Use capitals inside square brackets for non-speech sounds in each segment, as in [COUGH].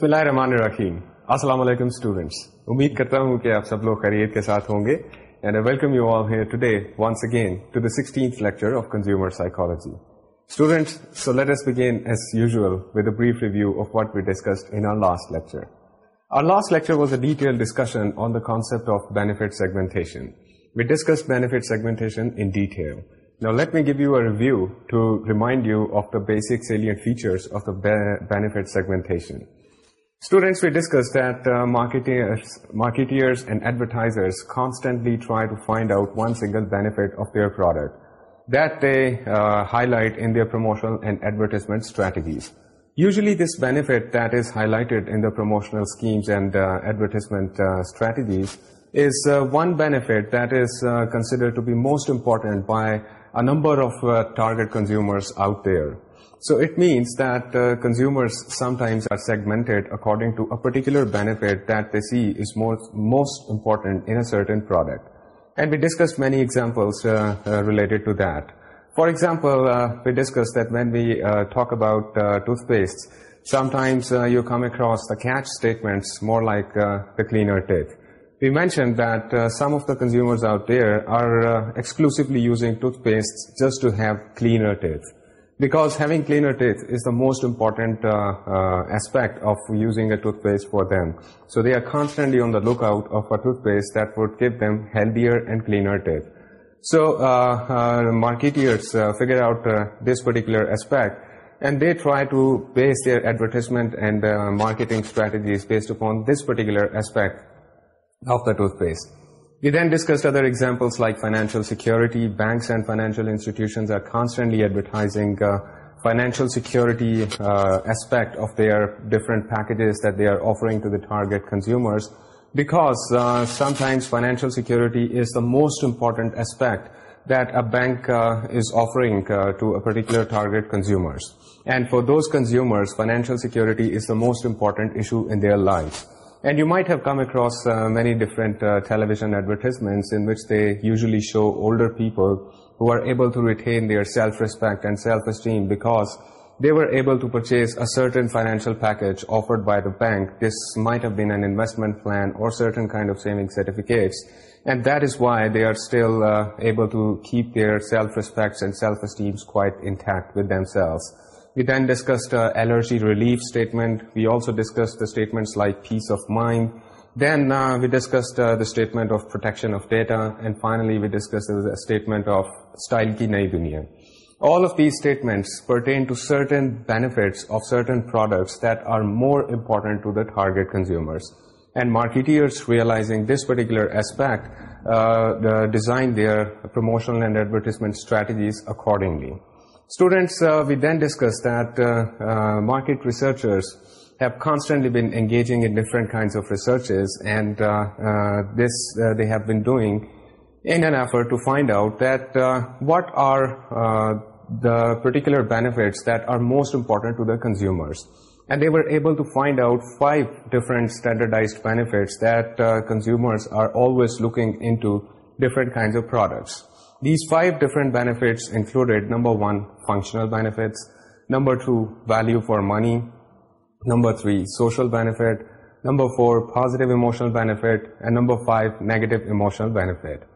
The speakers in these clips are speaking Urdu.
بسم اللہ الرحمن الرحیم السلام علیکم اسٹوڈینٹس امید کرتا ہوں کہ آپ سب لوگ خرید کے ساتھ ہوں گے and I welcome you all here today once again to the sixteenth lecture of consumer psychology students so let's begin as usual with a brief review of what we discussed in our last lecture our last lecture was a detail discussion on the concept of benefit segmentation we discuss benefit segmentation in detail Now let me give you a review to remind you of the basic salient features of the benefit segmentation. Students, we discussed that uh, marketeers and advertisers constantly try to find out one single benefit of their product that they uh, highlight in their promotional and advertisement strategies. Usually this benefit that is highlighted in the promotional schemes and uh, advertisement strategies is one benefit that is considered to be most important by a number of target consumers out there. So it means that uh, consumers sometimes are segmented according to a particular benefit that they see is most important in a certain product. And we discussed many examples uh, uh, related to that. For example, we discussed that when we talk about toothpastes, sometimes you come across the catch statements more like the cleaner teeth. We mentioned that some of the consumers out there are exclusively using toothpastes just to have cleaner teeth because having cleaner teeth is the most important uh, uh, aspect of using a toothpaste for them. So they are constantly on the lookout of a toothpaste that would give them healthier and cleaner teeth. So uh, marketeers figure out this particular aspect, and they try to base their advertisement and marketing strategies based upon this particular aspect of the toothpaste. We then discussed other examples like financial security. Banks and financial institutions are constantly advertising uh, financial security uh, aspect of their different packages that they are offering to the target consumers, because uh, sometimes financial security is the most important aspect that a bank is offering to a particular target consumers. And for those consumers, financial security is the most important issue in their lives. And you might have come across uh, many different uh, television advertisements in which they usually show older people who are able to retain their self-respect and self-esteem because they were able to purchase a certain financial package offered by the bank. This might have been an investment plan or certain kind of saving certificates. And that is why they are still uh, able to keep their self-respects and self-esteems quite intact with themselves. We then discussed uh, allergy relief statement. We also discussed the statements like peace of mind. Then uh, we discussed uh, the statement of protection of data, and finally we discussed the statement of style ki nayi duniya. All of these statements pertain to certain benefits of certain products that are more important to the target consumers. And marketeers, realizing this particular aspect, design their promotional and advertisement strategies accordingly. Students, uh, we then discussed that uh, uh, market researchers have constantly been engaging in different kinds of researches, and they have been doing in an effort to find out that what are the particular benefits that are most important to the consumers. And they were able to find out 5 different standardized benefits that consumers are always looking into different kinds of products. These 5 different benefits included: number 1, functional benefits; number 2, value for money; number 3, social benefit; number 4, positive emotional benefit; and number 5, negative emotional benefit.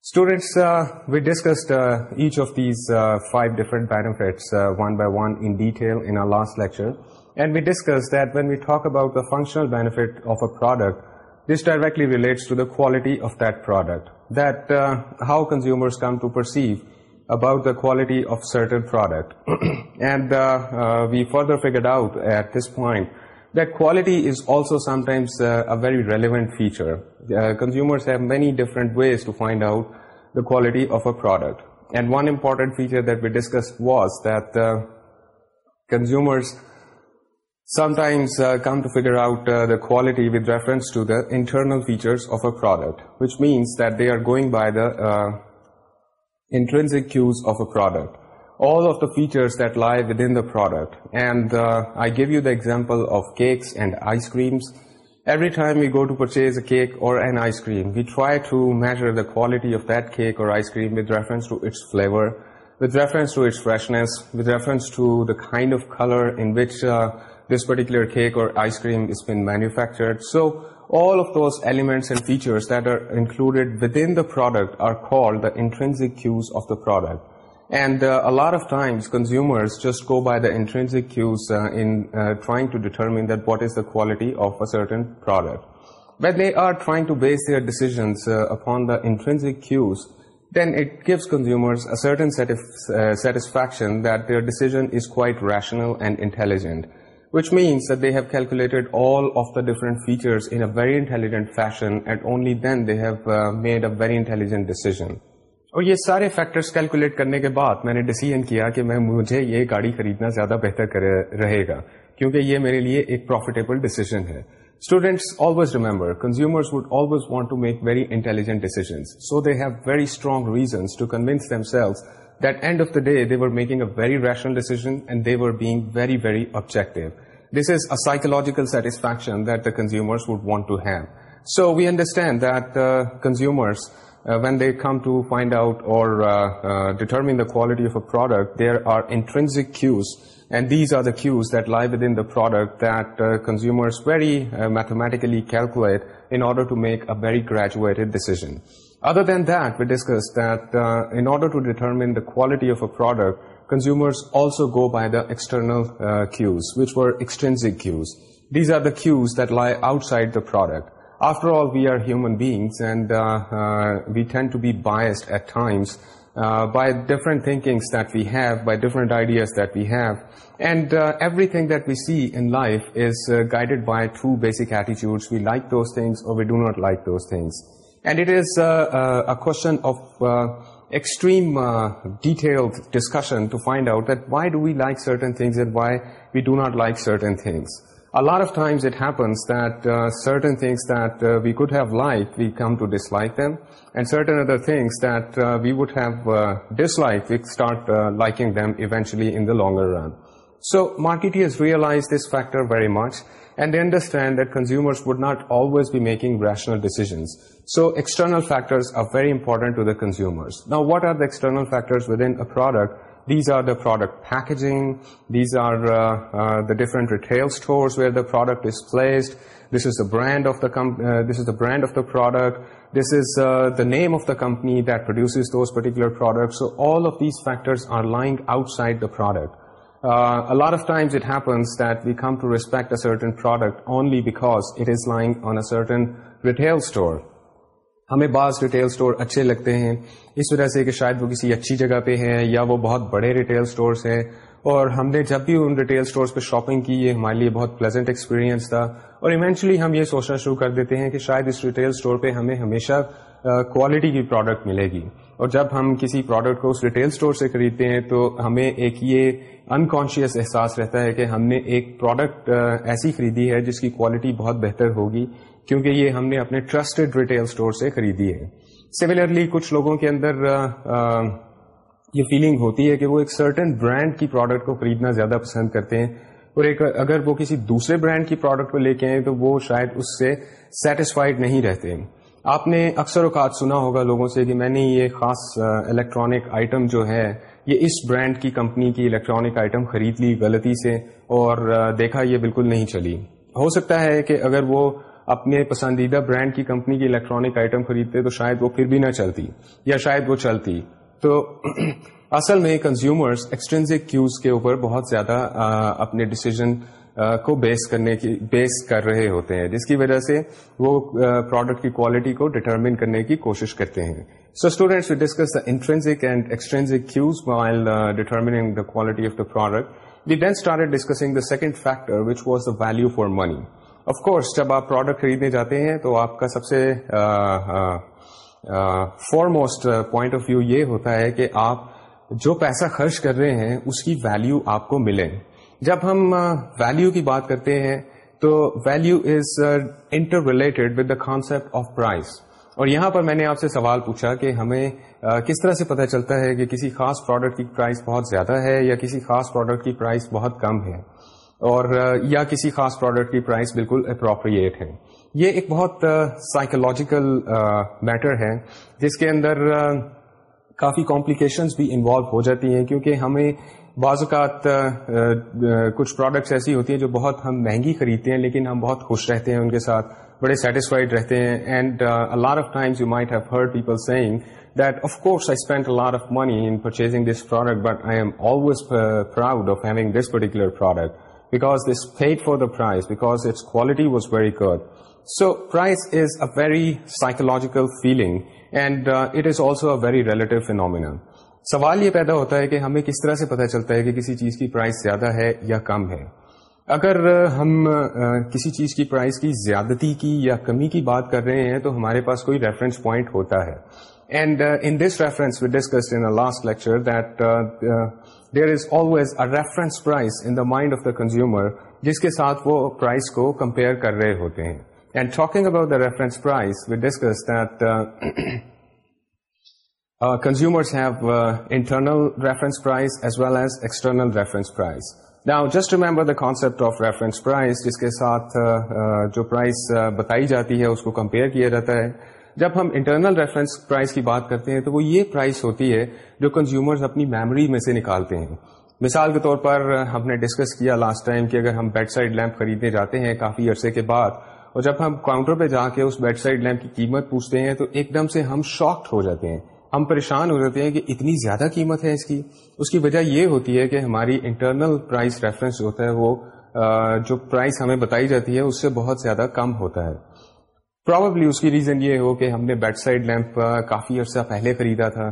Students, uh, we discussed uh, each of these uh, 5 different benefits one by one in detail in our last lecture, and we discussed that when we talk about the functional benefit of a product, this directly relates to the quality of that product that uh, how consumers come to perceive about the quality of certain product. [CLEARS THROAT] And uh, uh, we further figured out at this point that quality is also sometimes a very relevant feature. Consumers have many different ways to find out the quality of a product. And one important feature that we discussed was that consumers sometimes uh, come to figure out uh, the quality with reference to the internal features of a product, which means that they are going by the uh, intrinsic cues of a product, all of the features that lie within the product. And I give you the example of cakes and ice creams. Every time we go to purchase a cake or an ice cream, we try to measure the quality of that cake or ice cream with reference to its flavor, with reference to its freshness, with reference to the kind of color in which this particular cake or ice cream has been manufactured. So all of those elements and features that are included within the product are called the intrinsic cues of the product. And uh, a lot of times consumers just go by the intrinsic cues uh, in uh, trying to determine that what is the quality of a certain product. But they are trying to base their decisions upon the intrinsic cues, then it gives consumers a certain satisfaction that their decision is quite rational and intelligent. which means that they have calculated all of the different features in a very intelligent fashion and only then they have uh, made a very intelligent decision. اور یہ سارے فیکٹرز کیلکولیٹ کرنے کے بعد میں نے ڈیسیجن کیا کہ میں مجھے یہ گاڑی خریدنا زیادہ بہتر رہے گا کیونکہ یہ میرے لیے ایک پروفیٹیبل ڈیسیجن ہے students always remember consumers would always want to make very intelligent decisions so they have very strong reasons to convince them sales That end of the day, they were making a very rational decision and they were being very, very objective. This is a psychological satisfaction that the consumers would want to have. So we understand that uh, consumers, uh, when they come to find out or uh, determine the quality of a product, there are intrinsic cues, and these are the cues that lie within the product that consumers very mathematically calculate in order to make a very graduated decision. Other than that, we discussed that uh, in order to determine the quality of a product, consumers also go by the external uh, cues, which were extrinsic cues. These are the cues that lie outside the product. After all, we are human beings, and uh, we tend to be biased at times by different thinkings that we have, by different ideas that we have. And everything that we see in life is guided by two basic attitudes. We like those things or we do not like those things. And it is uh, uh, a question of uh, extreme detailed discussion to find out that why do we like certain things and why we do not like certain things. A lot of times it happens that certain things that we could have liked, we come to dislike them, and certain other things that we would have disliked, we start liking them eventually in the longer run. So marketeers realize this factor very much, and they understand that consumers would not always be making rational decisions. So external factors are very important to the consumers. Now, what are the external factors within a product? These are the product packaging. These are uh, uh, the different retail stores where the product is placed. This is the brand of the uh, product. This is the name of the company that produces those particular products. So all of these factors are lying outside the product. A lot of times it happens that we come to respect a certain product only because it is lying on a certain retail store. ہمیں بعض ریٹیل سٹور اچھے لگتے ہیں اس وجہ سے کہ شاید وہ کسی اچھی جگہ پہ ہیں یا وہ بہت بڑے ریٹیل سٹورز ہیں اور ہم نے جب بھی ان ریٹیل سٹورز پہ شاپنگ کی یہ ہمارے لیے بہت پلیزنٹ ایکسپیرینس تھا اور ایونچولی ہم یہ سوچنا شروع کر دیتے ہیں کہ شاید اس ریٹیل سٹور پہ ہمیں ہمیشہ کوالٹی کی پروڈکٹ ملے گی اور جب ہم کسی پروڈکٹ کو اس ریٹیل سٹور سے خریدتے ہیں تو ہمیں ایک یہ انکانشیس احساس رہتا ہے کہ ہم نے ایک پروڈکٹ ایسی خریدی ہے جس کی کوالٹی بہت بہتر ہوگی کیونکہ یہ ہم نے اپنے ٹرسٹڈ ریٹیل اسٹور سے خریدی ہے سملرلی کچھ لوگوں کے اندر آ, آ, یہ فیلنگ ہوتی ہے کہ وہ ایک سرٹن برانڈ کی پروڈکٹ کو خریدنا زیادہ پسند کرتے ہیں اور ایک اگر وہ کسی دوسرے برانڈ کی پروڈکٹ کو لے کے تو وہ شاید اس سے سیٹسفائیڈ نہیں رہتے آپ نے اکثر اوقات سنا ہوگا لوگوں سے کہ میں نے یہ خاص الیکٹرانک آئٹم جو ہے یہ اس برانڈ کی کمپنی کی الیکٹرانک آئٹم خرید لی غلطی سے اور دیکھا یہ بالکل نہیں چلی ہو سکتا ہے کہ اگر وہ اپنے پسندیدہ برانڈ کی کمپنی کی الیکٹرانک آئٹم خریدتے تو شاید وہ پھر بھی نہ چلتی یا شاید وہ چلتی تو [CLEARS THROAT] اصل میں کنزیومرز ایکسٹرینزک کیوز کے اوپر بہت زیادہ اپنے ڈسیزن کو بیس کرنے کی بیس کر رہے ہوتے ہیں جس کی وجہ سے وہ پروڈکٹ کی کوالٹی کو ڈٹرمن کرنے کی کوشش کرتے ہیں so students two intrinsic and cues while determining the the quality of product we then start discussing the second factor which was the value for money of course جب آپ پروڈکٹ خریدنے جاتے ہیں تو آپ کا سب سے foremost point of view یہ ہوتا ہے کہ آپ جو پیسہ خرچ کر رہے ہیں اس کی ویلو آپ کو ملے جب ہم ویلو کی بات کرتے ہیں تو value is interrelated with the concept of price اور یہاں پر میں نے آپ سے سوال پوچھا کہ ہمیں کس طرح سے پتہ چلتا ہے کہ کسی خاص پروڈکٹ کی پرائز بہت زیادہ ہے یا کسی خاص پروڈکٹ کی پرائز بہت کم ہے اور یا کسی خاص پروڈکٹ کی پرائز بالکل اپروپریٹ ہے یہ ایک بہت سائیکولوجیکل میٹر ہے جس کے اندر کافی کمپلیکیشنز بھی انوالو ہو جاتی ہیں کیونکہ ہمیں بعض اوقات کچھ پروڈکٹس ایسی ہوتی ہیں جو بہت ہم مہنگی خریدتے ہیں لیکن ہم بہت خوش رہتے ہیں ان کے ساتھ بڑے سیٹسفائیڈ رہتے ہیں and lot of times you might have heard people saying that of course I spend lot of money in purchasing this product but I am always proud of having this particular product because this fit for the price because it was very good so price is a very psychological feeling and it is also a very relative phenomenon سوال یہ پیدا ہوتا ہے کہ ہمیں کس طرح سے پتہ چلتا ہے کہ کسی چیز کی پرائز زیادہ ہے یا کم ہے اگر ہم کسی چیز کی پرائز کی زیادتی کی یا کمی کی بات کر رہے ہیں تو ہمارے پاس کوئی ریفرنس پوائنٹ ہوتا ہے and in this reference we discuss in last lecture that there is a reference reference price in mind of the consumer جس کے ساتھ وہ پرائز کو کمپیئر کر رہے ہوتے ہیں and talking about the reference price we discuss that reference price as well as external reference price now just remember the concept of reference price جس کے ساتھ uh, uh, جو پرائز uh, بتائی جاتی ہے اس کو کمپیئر کیا جاتا ہے جب ہم انٹرنل ریفرنس پرائز کی بات کرتے ہیں تو وہ یہ پرائز ہوتی ہے جو کنزیومرز اپنی میموری میں سے نکالتے ہیں مثال کے طور پر ہم نے ڈسکس کیا لاسٹ ٹائم کہ اگر ہم بیڈ سائڈ لیمپ خریدنے جاتے ہیں کافی عرصے کے بعد اور جب ہم کاؤنٹر پہ جا کے اس بیڈ سائڈ لیمپ کی قیمت پوچھتے ہیں تو ایک دم سے ہم شاکڈ ہو جاتے ہیں ہم پریشان ہو جاتے ہیں کہ اتنی زیادہ قیمت ہے اس کی اس کی وجہ یہ ہوتی ہے کہ ہماری انٹرنل پرائز ریفرنس جو ہوتا ہے وہ جو پرائز ہمیں بتائی جاتی ہے اس سے بہت زیادہ کم ہوتا ہے پرابلی اس کی ریزن یہ ہو کہ ہم نے بیڈ سائڈ لیمپ کافی عرصہ پہلے خریدا تھا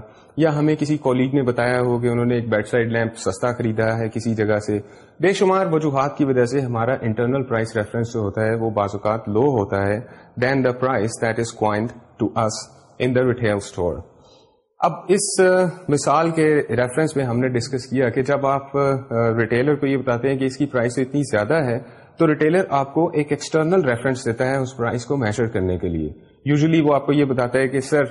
یا ہمیں کسی کولیگ نے بتایا ہو کہ انہوں نے ایک بیڈ سائڈ لیمپ سستا خریدا ہے کسی جگہ سے بے شمار وجوہات کی وجہ سے ہمارا انٹرنل پرائز ریفرنس جو ہوتا ہے وہ بعض اوقات لو ہوتا ہے then the price that is coined to us in the retail store اب اس مثال کے ریفرنس میں ہم نے ڈسکس کیا کہ جب آپ ریٹیلر کو یہ بتاتے ہیں کہ اس کی پرائز اتنی زیادہ ہے تو ریٹیلر آپ کو ایک ایکسٹرنل ریفرنس دیتا ہے اس پرائز کو میشر کرنے کے لیے یوزلی وہ آپ کو یہ بتاتا ہے کہ سر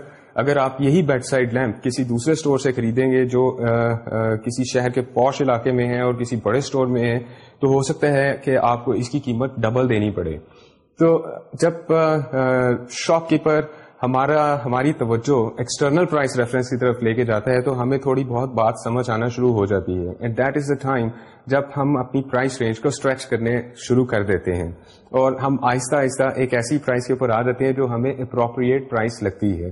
اگر آپ یہی بیڈ سائڈ لیمپ کسی دوسرے اسٹور سے خریدیں گے جو آ, آ, کسی شہر کے پوش علاقے میں ہے اور کسی بڑے اسٹور میں ہے تو ہو سکتا ہے کہ آپ کو اس کی قیمت ڈبل دینی پڑے تو جب شاپ کیپر ہمارا ہماری توجہ ایکسٹرنل پرائز ریفرنس کی طرف لے کے جاتا ہے تو ہمیں تھوڑی بہت بات سمجھ آنا شروع ہو جاتی ہے and that is the time جب ہم اپنی پرائز رینج کو اسٹریچ کرنے شروع کر دیتے ہیں اور ہم آہستہ آہستہ ایک ایسی پرائز کے اوپر آ جاتے ہیں جو ہمیں اپروپریٹ پرائز لگتی ہے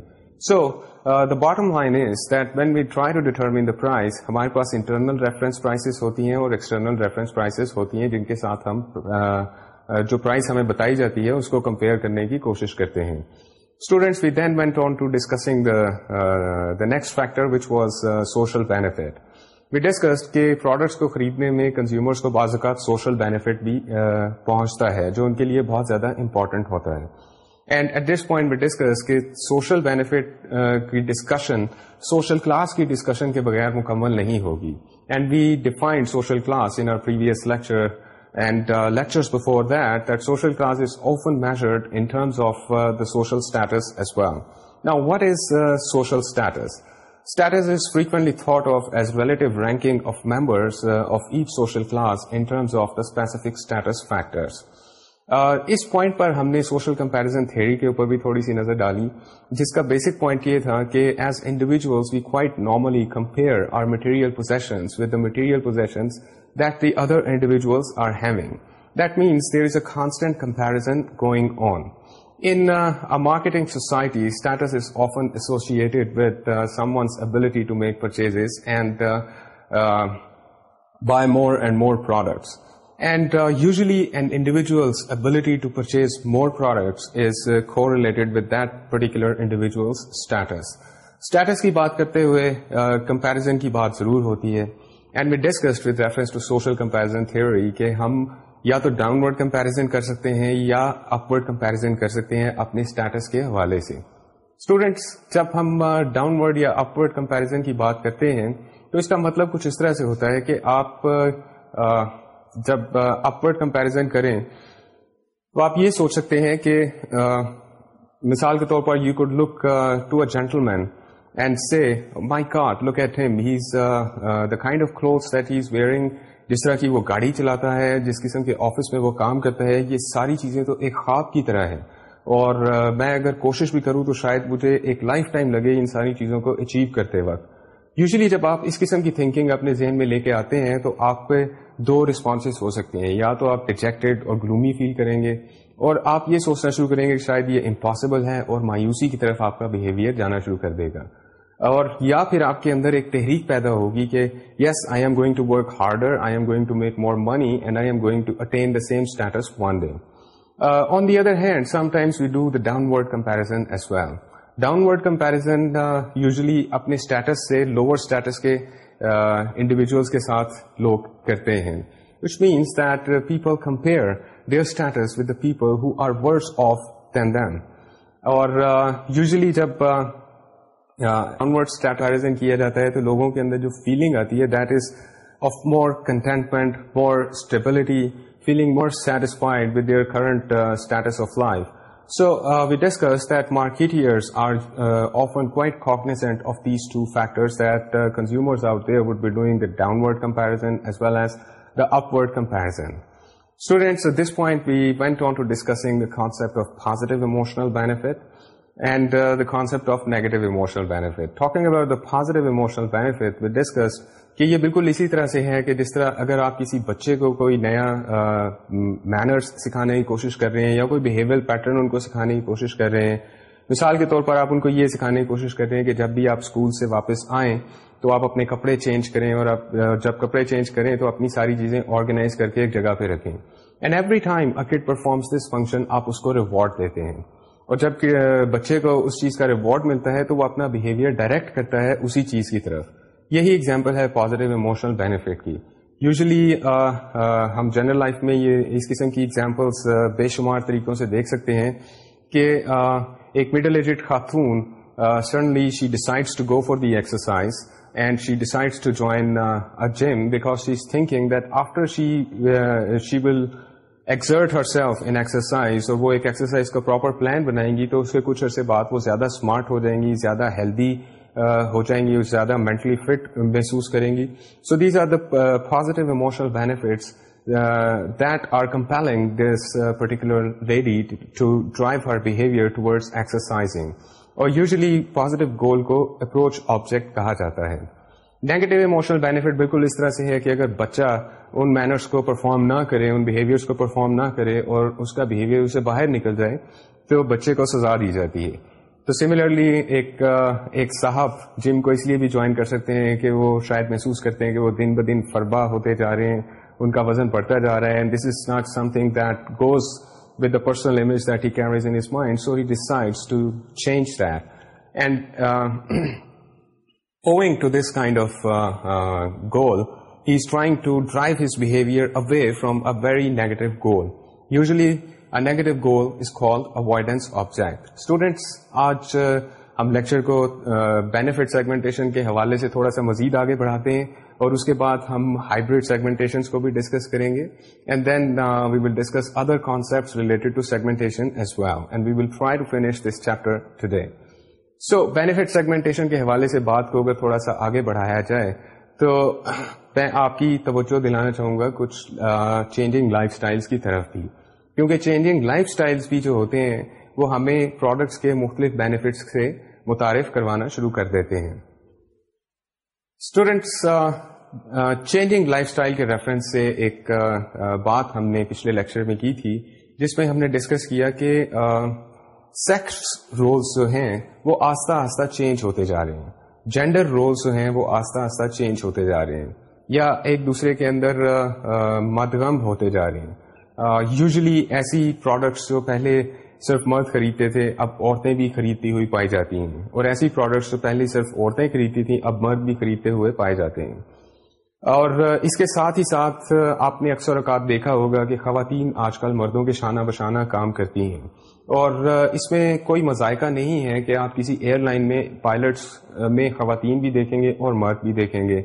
so the bottom line is that when we try to determine the price ہمارے پاس انٹرنل ریفرنس پرائسز ہوتی ہیں اور ایکسٹرنل ریفرنس پرائسز ہوتی ہیں جن کے ساتھ ہم uh, uh جو پرائز ہمیں بتائی جاتی ہے اس کو کمپیئر کرنے کی کوشش کرتے ہیں پروڈکٹس کو خریدنے میں کنزیومرس کو بعض اوقات سوشل بینیفٹ بھی پہنچتا ہے جو ان کے لیے بہت زیادہ امپورٹنٹ ہوتا ہے سوشل بینیفٹ کی ڈسکشن سوشل کلاس کی ڈسکشن کے بغیر مکمل نہیں ہوگی and we defined social class in lecture and lecture that that social class is open measured of the social thought of as relate rank of membership status factor us point پر ہم نے سوشل کمپیرزن تھے تھوڑی سی نظر ڈالی جس کا بیسک پوائنٹ یہ تھا کہ as individuals we quite normally compare our material positions with material position that the other individuals are having that means there is a constant comparison going on in marketing society status is often associated with someone's ability to make purchase and buy more and more products and usually and individuals ability to purchase more product is courted with that particular individual status status کی بات کرتے ہوئے کمپیرزن uh, کی بات ضرور ہوتی ہے and we with reference to social comparison theory کہ ہم یا تو ڈاؤن ورڈ کمپیرزن کر سکتے ہیں یا اپورڈ کمپیرزن کر سکتے ہیں اپنے اسٹیٹس کے حوالے سے اسٹوڈینٹس جب ہم ڈاؤن ورڈ یا اپورڈ کمپیرزن کی بات کرتے ہیں تو اس کا مطلب کچھ اس طرح سے ہوتا ہے کہ آپ جب اپورڈ کمپیرزن کریں تو آپ یہ سوچ سکتے ہیں کہ مثال کے طور پر you could look to a gentleman and oh look my god he's at uh, the kind of clothes that he's wearing جس طرح کی وہ گاڑی چلاتا ہے جس قسم کے آفس میں وہ کام کرتا ہے یہ ساری چیزیں تو ایک خواب کی طرح ہے اور میں اگر کوشش بھی کروں تو شاید مجھے ایک لائف ٹائم لگے ان ساری چیزوں کو اچیو کرتے وقت یوزلی جب آپ اس قسم کی تھنکنگ اپنے ذہن میں لے کے آتے ہیں تو آپ پہ دو رسپانسز ہو سکتے ہیں یا تو آپ ڈیجیکٹڈ اور گلومی فیل کریں گے اور آپ یہ سوچنا شروع کریں گے کہ شاید یہ امپاسبل ہے اور مایوسی کی طرف آپ کا بیہیویئر جانا شروع کر دے گا اور یا پھر آپ کے اندر ایک تحریک پیدا ہوگی کہ yes I am going to work harder I am going to make more money and I am going to attain the same status one day on the other hand sometimes we do the downward comparison as well downward comparison usually اپنے اسٹیٹس سے لوور اسٹیٹس کے انڈیویجلس uh, کے ساتھ لوگ کرتے ہیں which means that people compare their status with the people who are worse off than then اور یوزلی uh, جب uh, ڈاؤنورڈن کیا جاتا ہے تو لوگوں کے اندر جو فیلنگ آتی ہے that is of more contentment more stability feeling more satisfied with your current status of life so we discuss that marketers are of and white of these to that consumers there would be doing downward comparison as well as the upward comparison students this point we went to discussing emotional bit and the uh, emotional of we discuss کہ یہ بالکل اسی طرح سے ہے کہ جس طرح اگر آپ کسی بچے کو کوئی نیا مینرس سکھانے کی کوشش کر رہے ہیں یا کوئی بہیویئر پیٹرن ان کو سکھانے کی کوشش کر رہے ہیں مثال کے طور پر آپ ان کو یہ سکھانے کی کوشش کر رہے ہیں کہ جب بھی آپ اسکول سے واپس آئیں تو آپ اپنے کپڑے چینج کریں اور آپ جب کپڑے چینج کریں تو اپنی ساری چیزیں آرگنائز کر کے ایک جگہ پہ رکھیں and every time act performs this function آپ اس کو ریوارڈ دیتے ہیں اور جب بچے کو اس چیز کا ریوارڈ ملتا ہے تو وہ اپنا بہیویئر ڈائریکٹ کرتا ہے اسی چیز کی طرف یہی اگزامپل ہے پازیٹیو ایموشنل یوزلی ہم جنرل لائف میں یہ اس قسم کی ایگزامپلس بے شمار طریقوں سے دیکھ سکتے ہیں کہ ایک مڈل ایجڈ خاتون suddenly she decides to go for the exercise and she decides to join because she she is thinking that after she will exert herself in exercise اور وہ ایک ایکسرسائز کا پراپر پلان بنائیں گی تو اس کے کچھ عرصے بعد وہ زیادہ اسمارٹ ہو جائیں گی زیادہ ہیلدی ہو جائیں گی زیادہ مینٹلی فٹ محسوس کریں گی so these are the emotional emotional that are compelling this particular to drive her behaviour ٹوڈ exercising اور یوزلی پازیٹیو گول کو اپروچ آبجیکٹ کہا جاتا ہے نیگیٹو اموشنل اس طرح سے ہے کہ اگر بچہ ان مینرس کو پرفارم نہ کرے ان بہیویئرس کو پرفارم نہ کرے اور اس کا بہیویئر باہر نکل جائے تو بچے کو سزا دی جاتی ہے تو سملرلی ایک ایک صاحب جم کو اس لیے بھی جوائن کر سکتے ہیں کہ وہ شاید محسوس کرتے ہیں کہ وہ دن ب دن فربا ہوتے جا رہے ہیں ان کا وزن بڑھتا جا رہا ہے this is not something that goes with the personal image that has in mind so he decide to change that and owing to this kind of uh, uh, goal, he is trying to drive his behavior away from a very negative goal. Usually, a negative goal is called avoidance object. Students, آج ہم لیکچر کو بینیفٹ سیگمنٹیشن کے حوالے سے تھوڑا سا مزید آگے بڑھاتے ہیں اور اس کے بعد ہم ہائبریڈ سیگمنٹیشن کو بھی ڈسکس کریں گے and then we will discuss other concept related to segmentation as well and we will try to finish this chapter today so benefit segmentation کے حوالے سے بات کو اگر تھوڑا سا آگے بڑھایا جائے تو میں آپ کی توجہ دلانا چاہوں گا کچھ چینجنگ لائف اسٹائل کی طرف بھی کیونکہ چینجنگ لائف اسٹائلس بھی جو ہوتے ہیں وہ ہمیں پروڈکٹس کے مختلف بینیفٹس سے متعارف کروانا شروع کر دیتے ہیں اسٹوڈینٹس چینجنگ لائف اسٹائل کے ریفرنس سے ایک بات ہم نے پچھلے لیکچر میں کی تھی جس میں ہم نے ڈسکس کیا کہ سیکس رولس جو ہیں وہ آہستہ آہستہ چینج ہوتے جا رہے ہیں جینڈر رولس جو ہیں وہ آہستہ آہستہ چینج ہوتے جا رہے ہیں یا ایک دوسرے کے اندر مدغم ہوتے جا رہے ہیں یوزلی ایسی پروڈکٹس جو پہلے صرف مرد خریدتے تھے اب عورتیں بھی خریدتی ہوئی پائی جاتی ہیں اور ایسی پروڈکٹس جو پہلے صرف عورتیں خریدتی تھیں اب مرد بھی خریدتے ہوئے پائے جاتے ہیں اور اس کے ساتھ ہی ساتھ آپ نے اکثر اوقات دیکھا ہوگا کہ خواتین آج کل مردوں کے شانہ بشانہ کام کرتی ہیں اور اس میں کوئی مذائقہ نہیں ہے کہ آپ کسی ایئر لائن میں پائلٹس میں خواتین بھی دیکھیں گے اور مرد بھی دیکھیں گے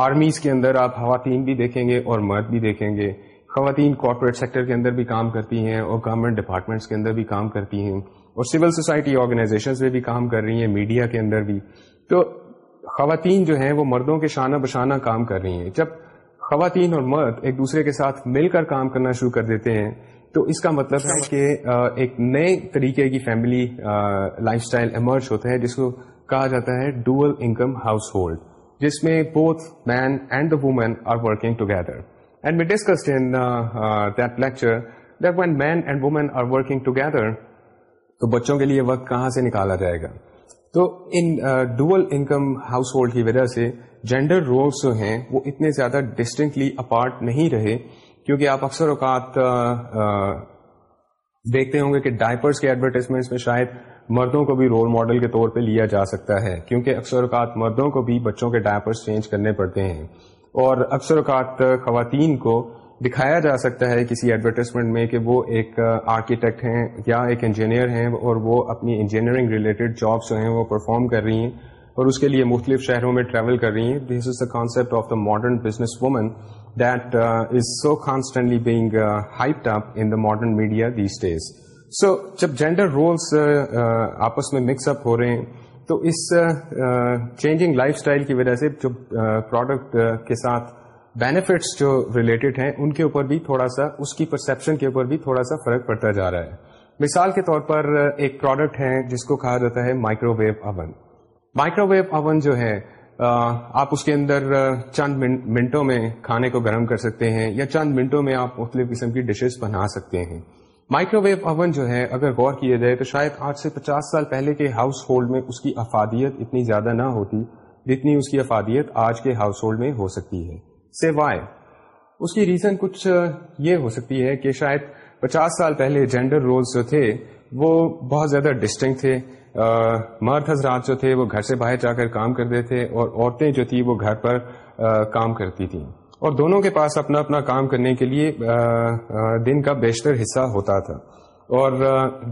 آرمیز کے اندر آپ خواتین بھی دیکھیں گے اور مرد بھی دیکھیں گے خواتین کارپوریٹ سیکٹر کے اندر بھی کام کرتی ہیں اور گورنمنٹ ڈپارٹمنٹس کے اندر بھی کام کرتی ہیں اور سول سوسائٹی آرگنائزیشن میں بھی کام کر رہی ہیں میڈیا کے اندر بھی تو خواتین جو ہیں وہ مردوں کے شانہ بشانہ کام کر رہی ہیں جب خواتین اور مرد ایک دوسرے کے ساتھ مل کر کام کرنا شروع کر دیتے ہیں تو اس کا مطلب ہے کہ ایک نئے طریقے کی فیملی لائف اسٹائل ایمرج ہوتا ہے جس کو کہا جاتا ہے ڈوئل انکم ہاؤس ہولڈ جس میں both men and the women are working together and that lecture men and women are working together تو بچوں کے لیے وقت کہاں سے نکالا جائے گا تو ان ڈوئل انکم ہاؤس ہولڈ کی وجہ سے جینڈر رولس جو ہیں وہ اتنے زیادہ ڈسٹنکٹلی اپارٹ نہیں رہے کیونکہ آپ اکثر اوقات دیکھتے ہوں گے کہ ڈائپرس کے اڈورٹائزمنٹ میں شاید مردوں کو بھی رول ماڈل کے طور پہ لیا جا سکتا ہے کیونکہ اکثر اوقات مردوں کو بھی بچوں کے ڈائپرس چینج کرنے پڑتے ہیں اور اکثر اوقات خواتین کو دکھایا جا سکتا ہے کسی ایڈورٹائزمنٹ میں کہ وہ ایک آرکیٹیکٹ ہیں یا ایک انجینئر ہیں اور وہ اپنی انجینئرنگ ریلیٹڈ جابس جو ہیں وہ پرفارم کر رہی ہیں اور اس کے لیے مختلف شہروں میں ٹریول کر رہی ہیں this is the concept of the modern business woman that uh, uh, is so constantly being uh, hyped up the modern media these days. So جب جینڈر رولس آپس میں مکس اپ ہو رہے ہیں تو اس uh, لائف اسٹائل کی وجہ سے جو پروڈکٹ کے ساتھ بینیفٹس جو ریلیٹڈ ہیں ان کے اوپر بھی تھوڑا سا اس کی پرسپشن کے اوپر بھی تھوڑا سا فرق پڑتا جا رہا ہے مثال کے طور پر ایک پروڈکٹ ہے جس کو کہا جاتا ہے microwave oven microwave oven جو ہے آپ اس کے اندر چند منٹوں میں کھانے کو گرم کر سکتے ہیں یا چند منٹوں میں آپ مختلف قسم کی ڈشز بنا سکتے ہیں مائکرو ویو اوون جو ہے اگر غور کیا جائے تو شاید آج سے پچاس سال پہلے کے ہاؤس ہولڈ میں اس کی افادیت اتنی زیادہ نہ ہوتی جتنی اس کی افادیت آج کے ہاؤس ہولڈ میں ہو سکتی ہے سوائے اس کی ریزن کچھ یہ ہو سکتی ہے کہ شاید پچاس سال پہلے جینڈر رولز جو تھے وہ بہت زیادہ ڈسٹنکٹ تھے مرد حضرات جو تھے وہ گھر سے باہر جا کر کام کرتے تھے اور عورتیں جو تھیں وہ گھر پر کام کرتی تھیں اور دونوں کے پاس اپنا اپنا کام کرنے کے لیے دن کا بیشتر حصہ ہوتا تھا اور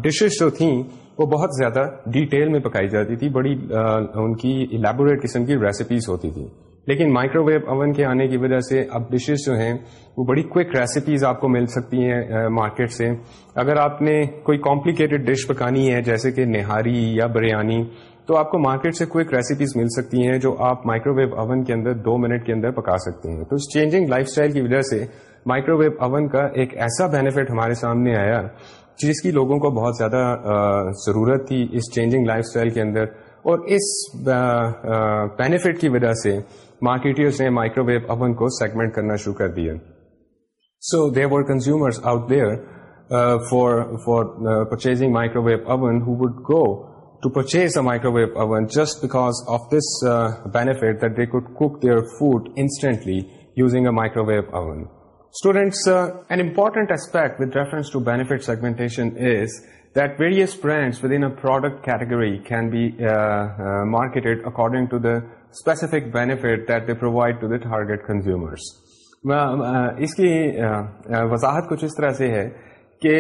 ڈشز جو تھیں وہ بہت زیادہ ڈیٹیل میں پکائی جاتی تھی بڑی ان کی الیبوریٹ قسم کی ریسیپیز ہوتی تھیں لیکن مائکرو ویو اوون کے آنے کی وجہ سے اب ڈشز جو ہیں وہ بڑی کوئک ریسیپیز آپ کو مل سکتی ہیں مارکیٹ سے اگر آپ نے کوئی کمپلیکیٹڈ ڈش پکانی ہے جیسے کہ نہاری یا بریانی تو آپ کو مارکیٹ سے کوئک ریسیپیز مل سکتی ہیں جو آپ مائکرو ویو اوون کے اندر دو منٹ کے اندر پکا سکتے ہیں تو اس چینجنگ لائف اسٹائل کی وجہ سے مائکرو ویو اوون کا ایک ایسا بینیفٹ ہمارے سامنے آیا جس کی لوگوں کو بہت زیادہ ضرورت تھی اس چینجنگ لائف اسٹائل کے اندر اور اس بینیفٹ کی وجہ سے مارکیٹرس نے مائکرو ویو اوون کو سیگمنٹ کرنا شروع کر دیا so were consumer for for purchase microwave oven who would go to purchase a microwave oven just because of this that they could cook their food instantly using a microwave oven students an important aspect reference to that various that various a with in product be can uh, be uh, marketed according to the specific benefit to targeted consumers اس کی وضاحت کچھ اس طرح سے ہے کہ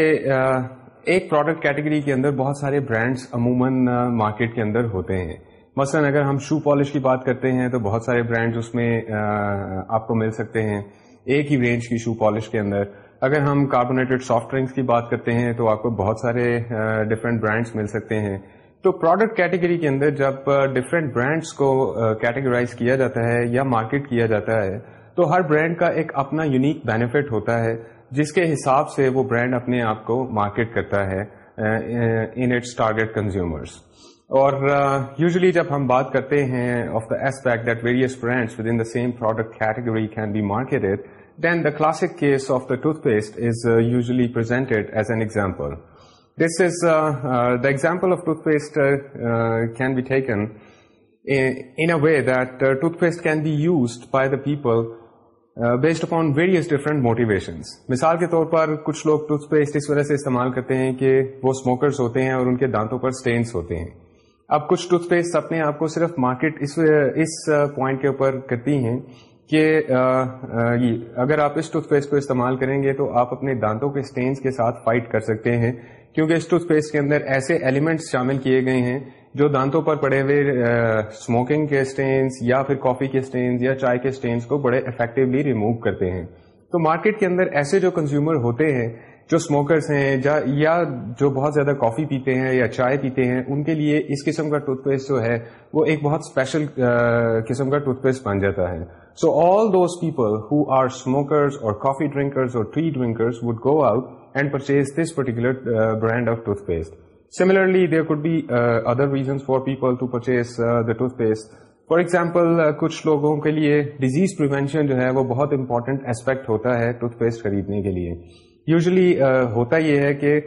ایک پروڈکٹ کیٹیگری کے اندر بہت سارے برانڈس عموماً مارکیٹ کے اندر ہوتے ہیں مثلاً اگر ہم شو پالش کی بات کرتے ہیں تو بہت سارے برانڈس اس میں آپ کو مل سکتے ہیں ایک ہی رینج کی شو پالش کے اندر اگر ہم کاربونیٹڈ سافٹ ڈرنکس کی بات کرتے ہیں تو آپ کو بہت سارے ڈفرینٹ برانڈس مل سکتے ہیں تو پروڈکٹ کیٹیگری کے اندر جب ڈفرینٹ uh, برانڈس کو کیٹیگرائز uh, کیا جاتا ہے یا مارکیٹ کیا جاتا ہے تو ہر برانڈ کا ایک اپنا یونیک بینیفٹ ہوتا ہے جس کے حساب سے وہ برانڈ اپنے آپ کو مارکیٹ کرتا ہے ان اٹس ٹارگیٹ کنزیومرس اور یوزلی uh, جب ہم بات کرتے ہیں of the aspect that various in the same product category can be market then the classic case of the toothpaste is usually presented as an example this is the example of toothpaste can be taken in a way that toothpaste can be used by the people based upon various different motivation مثال کے طور پر کچھ لوگ ٹوتھ پیسٹ اس وجہ سے استعمال کرتے ہیں کہ وہ اسموکرس ہوتے ہیں اور ان کے دانتوں پر اسٹینس ہوتے ہیں اب کچھ ٹوتھ پیسٹ اپنے آپ کو صرف مارکیٹ اس پوائنٹ کے اوپر کرتی ہیں کہ اگر آپ اس ٹوتھ پیسٹ کو استعمال کریں گے تو آپ اپنے دانتوں کے اسٹینس کے ساتھ فائٹ کر سکتے ہیں کیونکہ اس ٹوتھ پیسٹ کے اندر ایسے ایلیمنٹس شامل کیے گئے ہیں جو دانتوں پر پڑے ہوئے اسموکنگ کے اسٹینس یا پھر کافی کے اسٹینس یا چائے کے اسٹینس کو بڑے افیکٹولی ریمو کرتے ہیں تو مارکیٹ کے اندر ایسے جو کنزیومر ہوتے ہیں جو اسموکرس ہیں یا جو بہت زیادہ کافی پیتے ہیں یا چائے پیتے ہیں ان کے لیے اس قسم کا ٹوتھ پیسٹ جو ہے وہ ایک بہت اسپیشل قسم کا ٹوتھ پیسٹ بن جاتا ہے so all those people who are smokers اور کافی ڈرنکرز اور tea drinkers would go out and purchase this particular brand of toothpaste similarly there could be other reason for people to purchase the toothpaste for example کچھ لوگوں کے لیے ڈیزیز پریونشن جو ہے وہ بہت امپورٹنٹ اسپیکٹ ہوتا ہے ٹوتھ پیسٹ خریدنے کے لیے یوزلی ہوتا یہ ہے کہ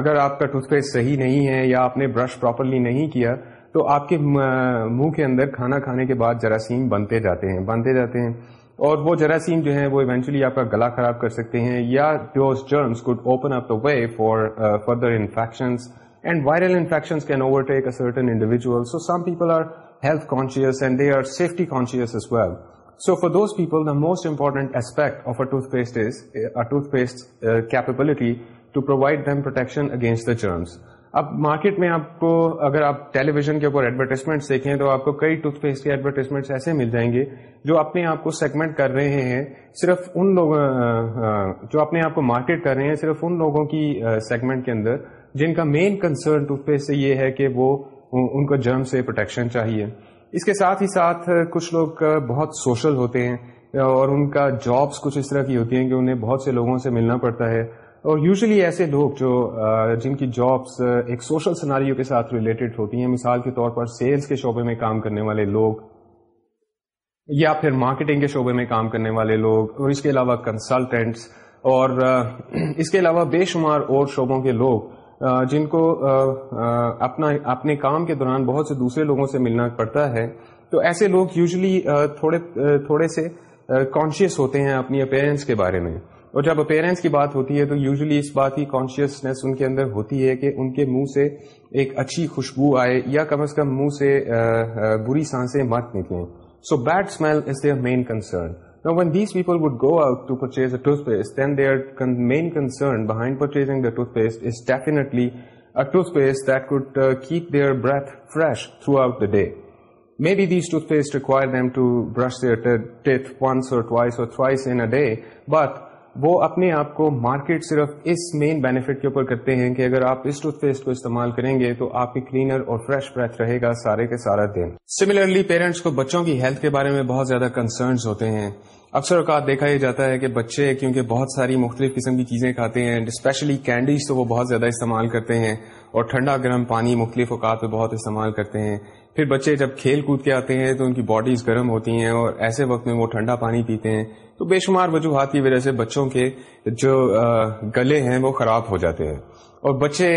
اگر آپ کا ٹوتھ پیسٹ صحیح نہیں ہے یا آپ نے برش پراپرلی نہیں کیا تو آپ کے منہ کے اندر کھانا کھانے کے بعد جراثیم بنتے جاتے ہیں بنتے جاتے ہیں اور وہ جراثیم جو ہے وہ ایونچولی آپ کا گلا خراب کر سکتے ہیں یا those germs could open up the way for further infection and viral infection can over a certain individual so some people are health conscious and they are safety conscious as well so for those people the most important aspect of toothpaste is toothpaste capability to provide them protection against the germs اب مارکیٹ میں آپ کو اگر آپ ٹیلی ویژن کے اوپر ایڈورٹائزمنٹس دیکھیں تو آپ کو کئی ٹوتھ پیسٹ کے ایڈورٹائزمنٹ ایسے مل جائیں گے جو اپنے آپ کو سیگمنٹ کر رہے ہیں صرف ان لوگ جو اپنے آپ کو مارکیٹ کر رہے ہیں صرف ان لوگوں کی سیگمنٹ کے اندر جن کا مین کنسرن ٹوتھ پیسٹ سے یہ ہے کہ وہ ان کو جرم سے پروٹیکشن چاہیے اس کے ساتھ ہی ساتھ کچھ لوگ بہت سوشل ہوتے ہیں اور ان کا جابس کچھ اس طرح کی ہوتی ہیں کہ انہیں بہت سے لوگوں سے ملنا پڑتا ہے اور یوزلی ایسے لوگ جو جن کی جابس ایک سوشل سناریو کے ساتھ ریلیٹڈ ہوتی ہیں مثال کے طور پر سیلس کے شعبے میں کام کرنے والے لوگ یا پھر مارکیٹنگ کے شعبے میں کام کرنے والے لوگ اور اس کے علاوہ کنسلٹینٹس اور اس کے علاوہ بے شمار اور شعبوں کے لوگ جن کو اپنا اپنے کام کے دوران بہت سے دوسرے لوگوں سے ملنا پڑتا ہے تو ایسے لوگ یوزلی تھوڑے تھوڑے سے کانشیس ہوتے ہیں اپنی اپیرنس کے بارے میں اور جب پیرنٹس کی بات ہوتی ہے تو یوزلی اس بات کی کانشیسنیس ان کے اندر ہوتی ہے کہ ان کے منہ سے ایک اچھی خوشبو آئے یا کم از کم منہ سے بری سانسیں مت نکلیں so bad smell is their main concern Now, when these people would go out to purchase a toothpaste, then their con main concern behind purchasing the toothpaste is definitely a toothpaste that could uh, keep their breath fresh throughout the day. Maybe these toothpaste require them to brush their teeth once or twice or thrice in a day, but وہ اپنے آپ کو مارکیٹ صرف اس مین بینیفٹ کے اوپر کرتے ہیں کہ اگر آپ اس ٹوتھ پیسٹ کو استعمال کریں گے تو آپ کی کلینر اور فریش بریتھ رہے گا سارے کے سارا دن سملرلی پیرنٹس کو بچوں کی ہیلتھ کے بارے میں بہت زیادہ کنسرنس ہوتے ہیں اکثر اوقات دیکھا یہ جاتا ہے کہ بچے کیونکہ بہت ساری مختلف قسم کی چیزیں کھاتے ہیں اسپیشلی کینڈیز تو وہ بہت زیادہ استعمال کرتے ہیں اور ٹھنڈا گرم پانی مختلف اوقات پہ بہت استعمال کرتے ہیں پھر بچے جب کھیل کود کے آتے ہیں تو ان کی باڈیز گرم ہوتی ہیں اور ایسے وقت میں وہ ٹھنڈا پانی پیتے ہیں تو بے شمار وجوہات کی وجہ سے بچوں کے جو گلے ہیں وہ خراب ہو جاتے ہیں اور بچے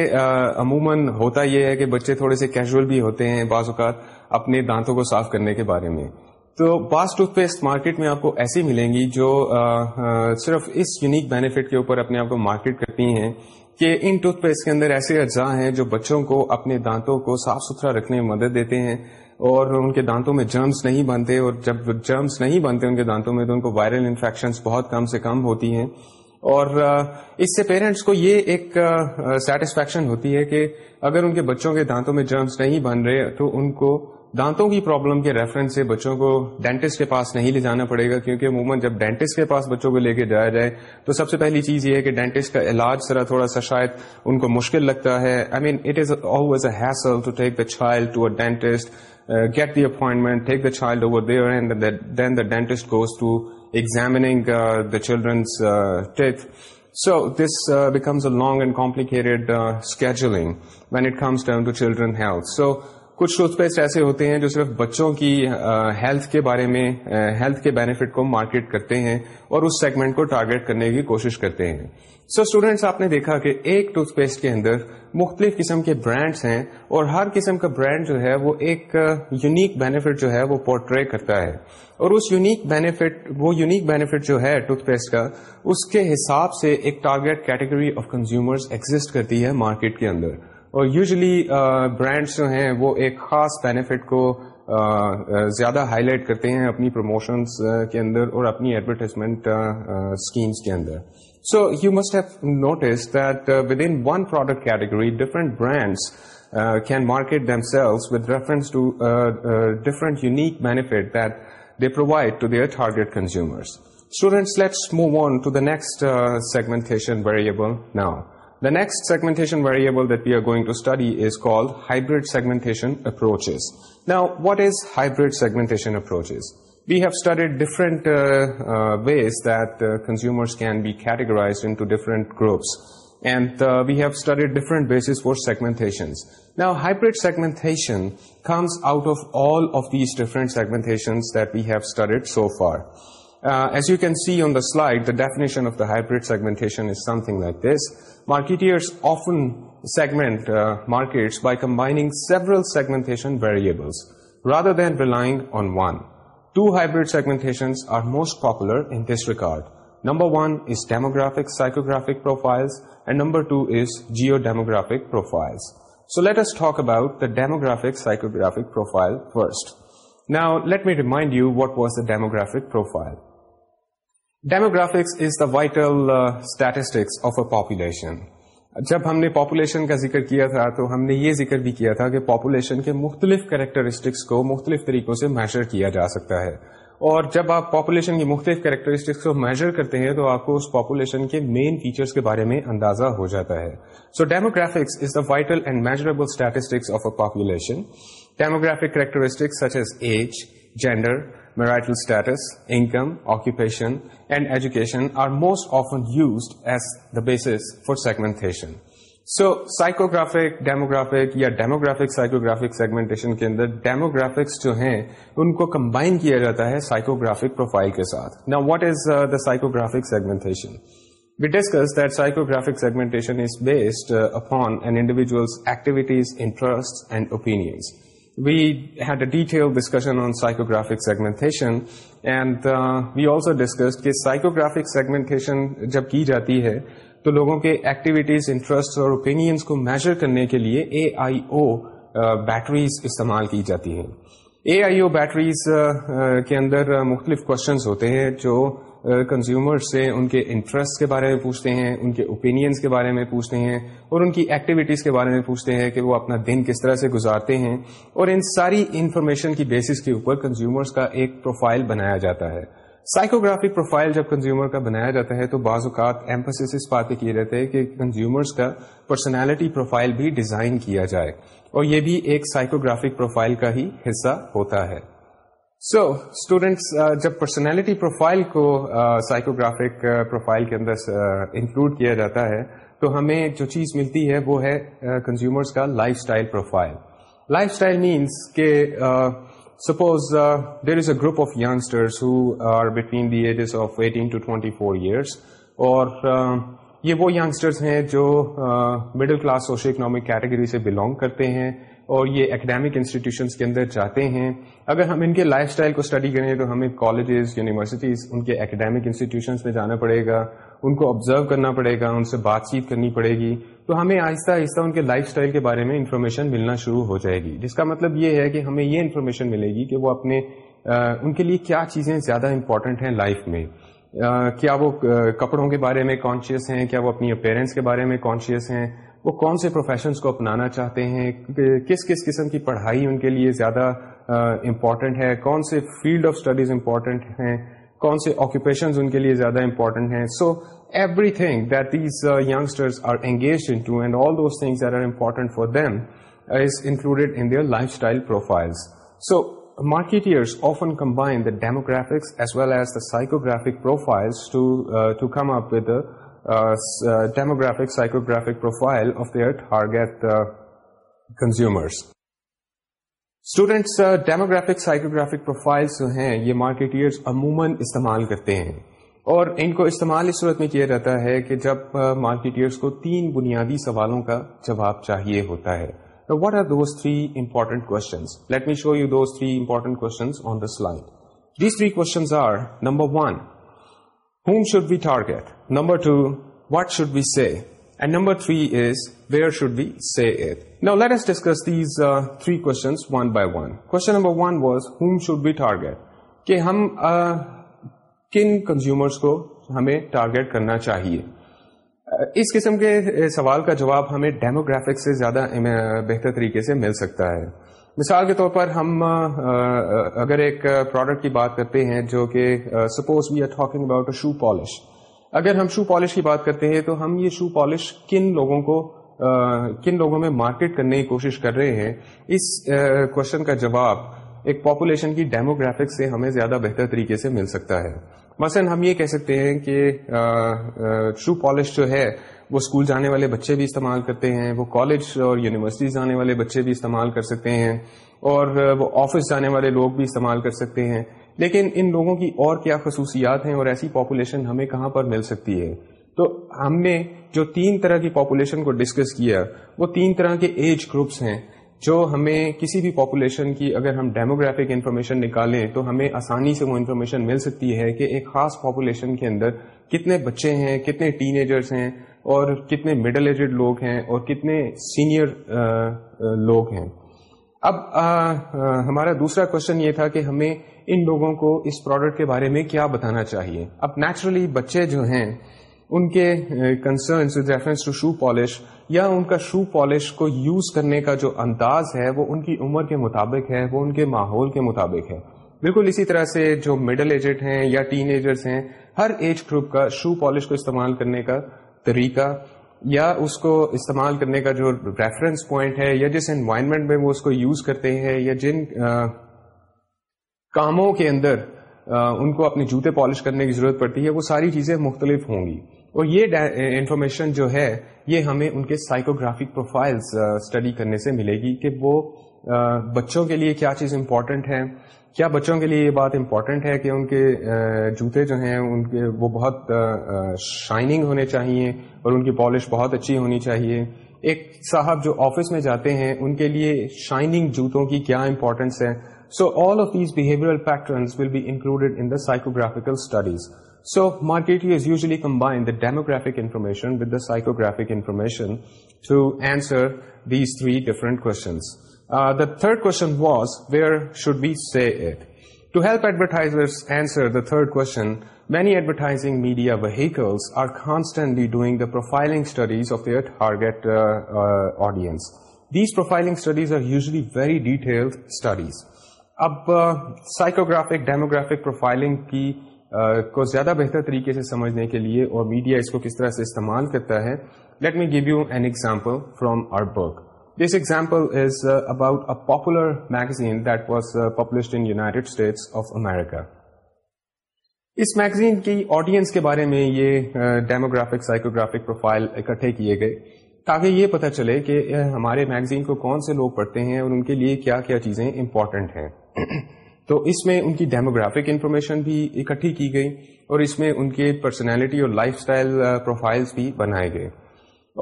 عموماً ہوتا یہ ہے کہ بچے تھوڑے سے کیجول بھی ہوتے ہیں بعض اوقات اپنے دانتوں کو صاف کرنے کے بارے میں تو بعض ٹوتھ پیسٹ مارکیٹ میں آپ کو ایسی ملیں گی جو صرف اس یونیک بینیفٹ کے اوپر اپنے آپ کو مارکیٹ کرتی ہیں کہ ان ٹوتھ پیسٹ کے اندر ایسے اجزاء ہیں جو بچوں کو اپنے دانتوں کو صاف ستھرا رکھنے میں مدد دیتے ہیں اور ان کے دانتوں میں جرمس نہیں بنتے اور جب جرمس نہیں بنتے ان کے دانتوں میں تو ان کو وائرل انفیکشنس بہت کم سے کم ہوتی ہیں اور اس سے پیرنٹس کو یہ ایک سیٹسفیکشن ہوتی ہے کہ اگر ان کے بچوں کے دانتوں میں جرمس نہیں بن رہے تو ان کو دانتوں کی پرابلم کے ریفرنس سے بچوں کو ڈینٹسٹ کے پاس نہیں لے جانا پڑے گا کیونکہ عموماً جب ڈینٹسٹ کے پاس بچوں کو لے کے جایا جائے تو سب سے پہلی چیز یہ ہے کہ ڈینٹسٹ کا علاج ذرا تھوڑا سا شاید ان کو مشکل لگتا ہے I mean it is a hassle to take the child to a dentist Uh, get the appointment, take the child over there, and then the dentist goes to examining uh, the children's uh, teeth. So this becomes a long and complicated scheduling when it comes down to children's health. So کچھ ٹوتھ پیسٹ ایسے ہوتے ہیں جو صرف بچوں کی ہیلتھ کے بارے میں ہیلتھ کے بینیفٹ کو مارکیٹ کرتے ہیں اور اس سیگمنٹ کو ٹارگیٹ کرنے کی کوشش کرتے ہیں سو اسٹوڈینٹس آپ نے دیکھا کہ ایک ٹوتھ پیسٹ کے اندر مختلف قسم کے برانڈس ہیں اور ہر قسم کا برانڈ جو ہے وہ ایک یونیک بینیفٹ جو ہے وہ پورٹرے کرتا ہے اور اس یونیک بینیفٹ وہ یونیک بینیفٹ جو ہے ٹوتھ پیسٹ کا اس کے حساب سے ایک target category of consumers exist کرتی ہے مارکیٹ کے اندر اور یوزلی برانڈس جو ہیں وہ ایک خاص بینیفٹ کو زیادہ ہائی لائٹ کرتے ہیں اپنی پروموشنس کے اندر اور اپنی ایڈورٹائزمنٹ اسکیمس کے اندر so you must have notice that with in one product category different brands can market themselves with reference to different unique benefit that they provide to their target consumers students let's move on to the next segmentation variable now The next segmentation variable that we are going to study is called hybrid segmentation approaches. Now, what is hybrid segmentation approaches? We have studied different uh, uh, ways that uh, consumers can be categorized into different groups. And we have studied different bases for segmentations. Now, hybrid segmentation comes out of all of these different segmentations that we have studied so far. Uh, as you can see on the slide, the definition of the hybrid segmentation is something like this. Marketeers often segment uh, markets by combining several segmentation variables rather than relying on one. Two hybrid segmentations are most popular in this regard. Number one is demographic psychographic profiles, and number two is geodemographic profiles. So let us talk about the demographic psychographic profile first. Now, let me remind you what was the demographic profile. Demographics is the vital statistics of a population جب ہم نے پاپولیشن کا ذکر کیا تھا تو ہم نے یہ ذکر بھی کیا تھا کہ پاپولیشن کے مختلف کریکٹرسٹکس کو مختلف طریقوں سے میجر کیا جا سکتا ہے اور جب آپ پاپولیشن کی مختلف کریکٹرسٹکس کو میجر کرتے ہیں تو آپ کو اس پاپولیشن کے مین فیچرس کے بارے میں اندازہ ہو جاتا ہے so demographics is the vital and measurable statistics of a population demographic characteristics such as age gender marital status income occupation and education are most often used as the base for segmentation so psychographic demographic یا ڈیموگر سائیکوگرافک سیگمنٹ کے اندر ڈیموگرافکس جو ہے ان کو کمبائن کیا جاتا ہے سائیکوگرافک پروفائل کے ساتھ نا what is the psychographic segmentation we discuss that psychographic segmentation is based upon an individuals activities interest and opinions with a on psychographic segmentation and we also discuss کہ سائیکوگرافک سیگمنٹیشن جب کی جاتی ہے تو لوگوں کے ایکٹیویٹیز انٹرسٹ اور اوپینینس کو میجر کرنے کے لیے اے آئی او بیٹریز استعمال کی جاتی ہیں اے آئی او بیٹریز کے اندر مختلف کوشچنز ہوتے ہیں جو کنزیومر سے ان کے انٹرسٹ کے بارے میں پوچھتے ہیں ان کے اوپینینس کے بارے میں پوچھتے ہیں اور ان کی ایکٹیویٹیز کے بارے میں پوچھتے ہیں کہ وہ اپنا دن کس طرح سے گزارتے ہیں اور ان ساری انفارمیشن کی بیسس کے اوپر کنزیومرس کا ایک پروفائل بنایا جاتا ہے سائیکوگرافک پروفائل جب کنزیومر کا بنایا جاتا ہے تو بعض اوقات ایمپسس اس بات پہ کیے رہتے ہیں کہ کنزیومرس کا پرسنالٹی پروفائل بھی ڈیزائن کیا جائے اور یہ بھی ایک سائیکوگرافک پروفائل کا ہی حصہ ہوتا ہے سو اسٹوڈینٹس uh, جب پرسنالٹی پروفائل کو سائیکوگرافک uh, پروفائل uh, کے اندر انکلوڈ کیا جاتا ہے تو ہمیں جو چیز ملتی ہے وہ ہے کنزیومرز کا life style profile lifestyle means کہ suppose there is a group of youngsters who are between the ages of eighteen to twenty four years اور یہ وہ یگسٹرس ہیں جو middle class socio economic category سے بلونگ کرتے ہیں اور یہ اکیڈیمک انسٹیٹیوشنس کے اندر جاتے ہیں اگر ہم ان کے لائف اسٹائل کو اسٹڈی کریں تو ہمیں کالجز یونیورسٹیز ان کے اکیڈیمک انسٹیٹیوشنس میں جانا پڑے گا ان کو آبزرو کرنا پڑے گا ان سے بات چیت کرنی پڑے گی تو ہمیں آہستہ آہستہ ان کے لائف اسٹائل کے بارے میں انفارمیشن ملنا شروع ہو جائے گی جس کا مطلب یہ ہے کہ ہمیں یہ انفارمیشن ملے گی کہ وہ اپنے آ, ان کے لیے کیا چیزیں زیادہ امپورٹنٹ ہیں لائف میں آ, کیا وہ کپڑوں کے بارے میں کانشیس ہیں کیا وہ اپنی اپیرنٹس کے بارے میں کانشیس ہیں وہ کون سے پروفیشنس کو اپنانا چاہتے ہیں کس کس قسم کی پڑھائی ان کے لیے زیادہ امپورٹنٹ ہے کون سے فیلڈ آف اسٹڈیز امپورٹنٹ ہیں کون سے آکوپیشنز ان کے لیے زیادہ امپورٹنٹ ہیں so everything that these youngsters are engage in to and all those things are important for them is included in their lifestyle profile so marketers often combined demographic as well as the psychographic profile up demographic psychographic profile of their consumers students demographic psychographic profiles جو ہیں یہ مارکیٹر عموماً استعمال کرتے ہیں اور ان کو استعمال اس صورت میں کیا جاتا ہے کہ جب مارکیٹئرس uh, کو تین بنیادی سوالوں کا جواب چاہیے ہوتا ہے what are those three important questions let me show you those three important questions on the slide these three are number one home short number two what should be see and number number one was who target کہ ہم کن کنزیومرس کو ہمیں ٹارگیٹ کرنا چاہیے اس قسم کے سوال کا جواب ہمیں ڈیموگرافک سے زیادہ بہتر طریقے سے مل سکتا ہے مثال کے طور پر ہم اگر ایک پروڈکٹ کی بات کرتے ہیں جو کہ suppose we are talking about a shoe polish اگر ہم شو پالش کی بات کرتے ہیں تو ہم یہ شو پالش کن لوگوں کو کن لوگوں میں مارکیٹ کرنے کی کوشش کر رہے ہیں اس کوشچن کا جواب ایک پاپولیشن کی ڈیموگرافک سے ہمیں زیادہ بہتر طریقے سے مل سکتا ہے مثلاً ہم یہ کہہ سکتے ہیں کہ شو پالش جو ہے وہ اسکول جانے والے بچے بھی استعمال کرتے ہیں وہ کالج اور یونیورسٹیز جانے والے بچے بھی استعمال کر سکتے ہیں اور وہ آفس جانے والے لوگ بھی استعمال کر سکتے ہیں لیکن ان لوگوں کی اور کیا خصوصیات ہیں اور ایسی پاپولیشن ہمیں کہاں پر مل سکتی ہے تو ہم نے جو تین طرح کی پاپولیشن کو ڈسکس کیا وہ تین طرح کے ایج گروپس ہیں جو ہمیں کسی بھی پاپولیشن کی اگر ہم ڈیموگرافک انفارمیشن نکالیں تو ہمیں آسانی سے وہ انفارمیشن مل سکتی ہے کہ ایک خاص پاپولیشن کے اندر کتنے بچے ہیں کتنے ٹین ایجرس ہیں اور کتنے مڈل ایجڈ لوگ ہیں اور کتنے سینئر لوگ ہیں اب ہمارا دوسرا کوشچن یہ تھا کہ ہمیں ان لوگوں کو اس پروڈکٹ کے بارے میں کیا بتانا چاہیے اب نیچرلی بچے جو ہیں ان کے concerns reference to shoe polish یا ان کا شو پالش کو یوز کرنے کا جو انداز ہے وہ ان کی عمر کے مطابق ہے وہ ان کے ماحول کے مطابق ہے بالکل اسی طرح سے جو مڈل ایجڈ ہیں یا ٹین ایجرز ہیں ہر ایج گروپ کا شو پالش کو استعمال کرنے کا طریقہ یا اس کو استعمال کرنے کا جو ریفرنس پوائنٹ ہے یا جس انوائرمنٹ میں وہ اس کو یوز کرتے ہیں یا جن کاموں کے اندر ان کو اپنے جوتے پالش کرنے کی ضرورت پڑتی ہے وہ ساری چیزیں مختلف ہوں گی اور یہ انفارمیشن جو ہے یہ ہمیں ان کے سائیکوگرافک پروفائلز اسٹڈی کرنے سے ملے گی کہ وہ بچوں کے لیے کیا چیز امپورٹنٹ ہیں کیا بچوں کے لیے یہ بات امپورٹنٹ ہے کہ ان کے جوتے جو ہیں ان کے وہ بہت شائننگ ہونے چاہیے اور ان کی پالش بہت اچھی ہونی چاہیے ایک صاحب جو آفس میں جاتے ہیں ان کے لیے شائننگ جوتوں کی کیا امپورٹینس ہے so all of these behaviour patterns will be included in the psychographical studies so market combined the demographic information with the psychographic information to answer these three different questions the third one was where should be see it to help advertisers the third one advertise media vehicles are constantly doing the profile of your target audience these profile studies are usually very detail studies اب سائکوگرفک ڈیموگرافک پروفائلنگ کو زیادہ بہتر طریقے سے سمجھنے کے لیے اور میڈیا اس کو کس طرح سے استعمال کرتا ہے let me give you an example from our brick pull is about a magazine of America us magazine کی آڈینس کے بارے میں یہ ڈیموگرافک سائیکوگرافک پروفائل اکٹھے کیے گئے تاکہ یہ پتہ چلے کہ uh, ہمارے میگزین کو کون سے لوگ پڑھتے ہیں اور ان کے لیے کیا کیا چیزیں امپورٹنٹ ہیں [CLEARS THROAT] تو اس میں ان کی ڈیموگرافک انفارمیشن بھی اکٹھی کی گئی اور اس میں ان کے پرسنالٹی اور لائف اسٹائل پروفائلز بھی بنائے گئے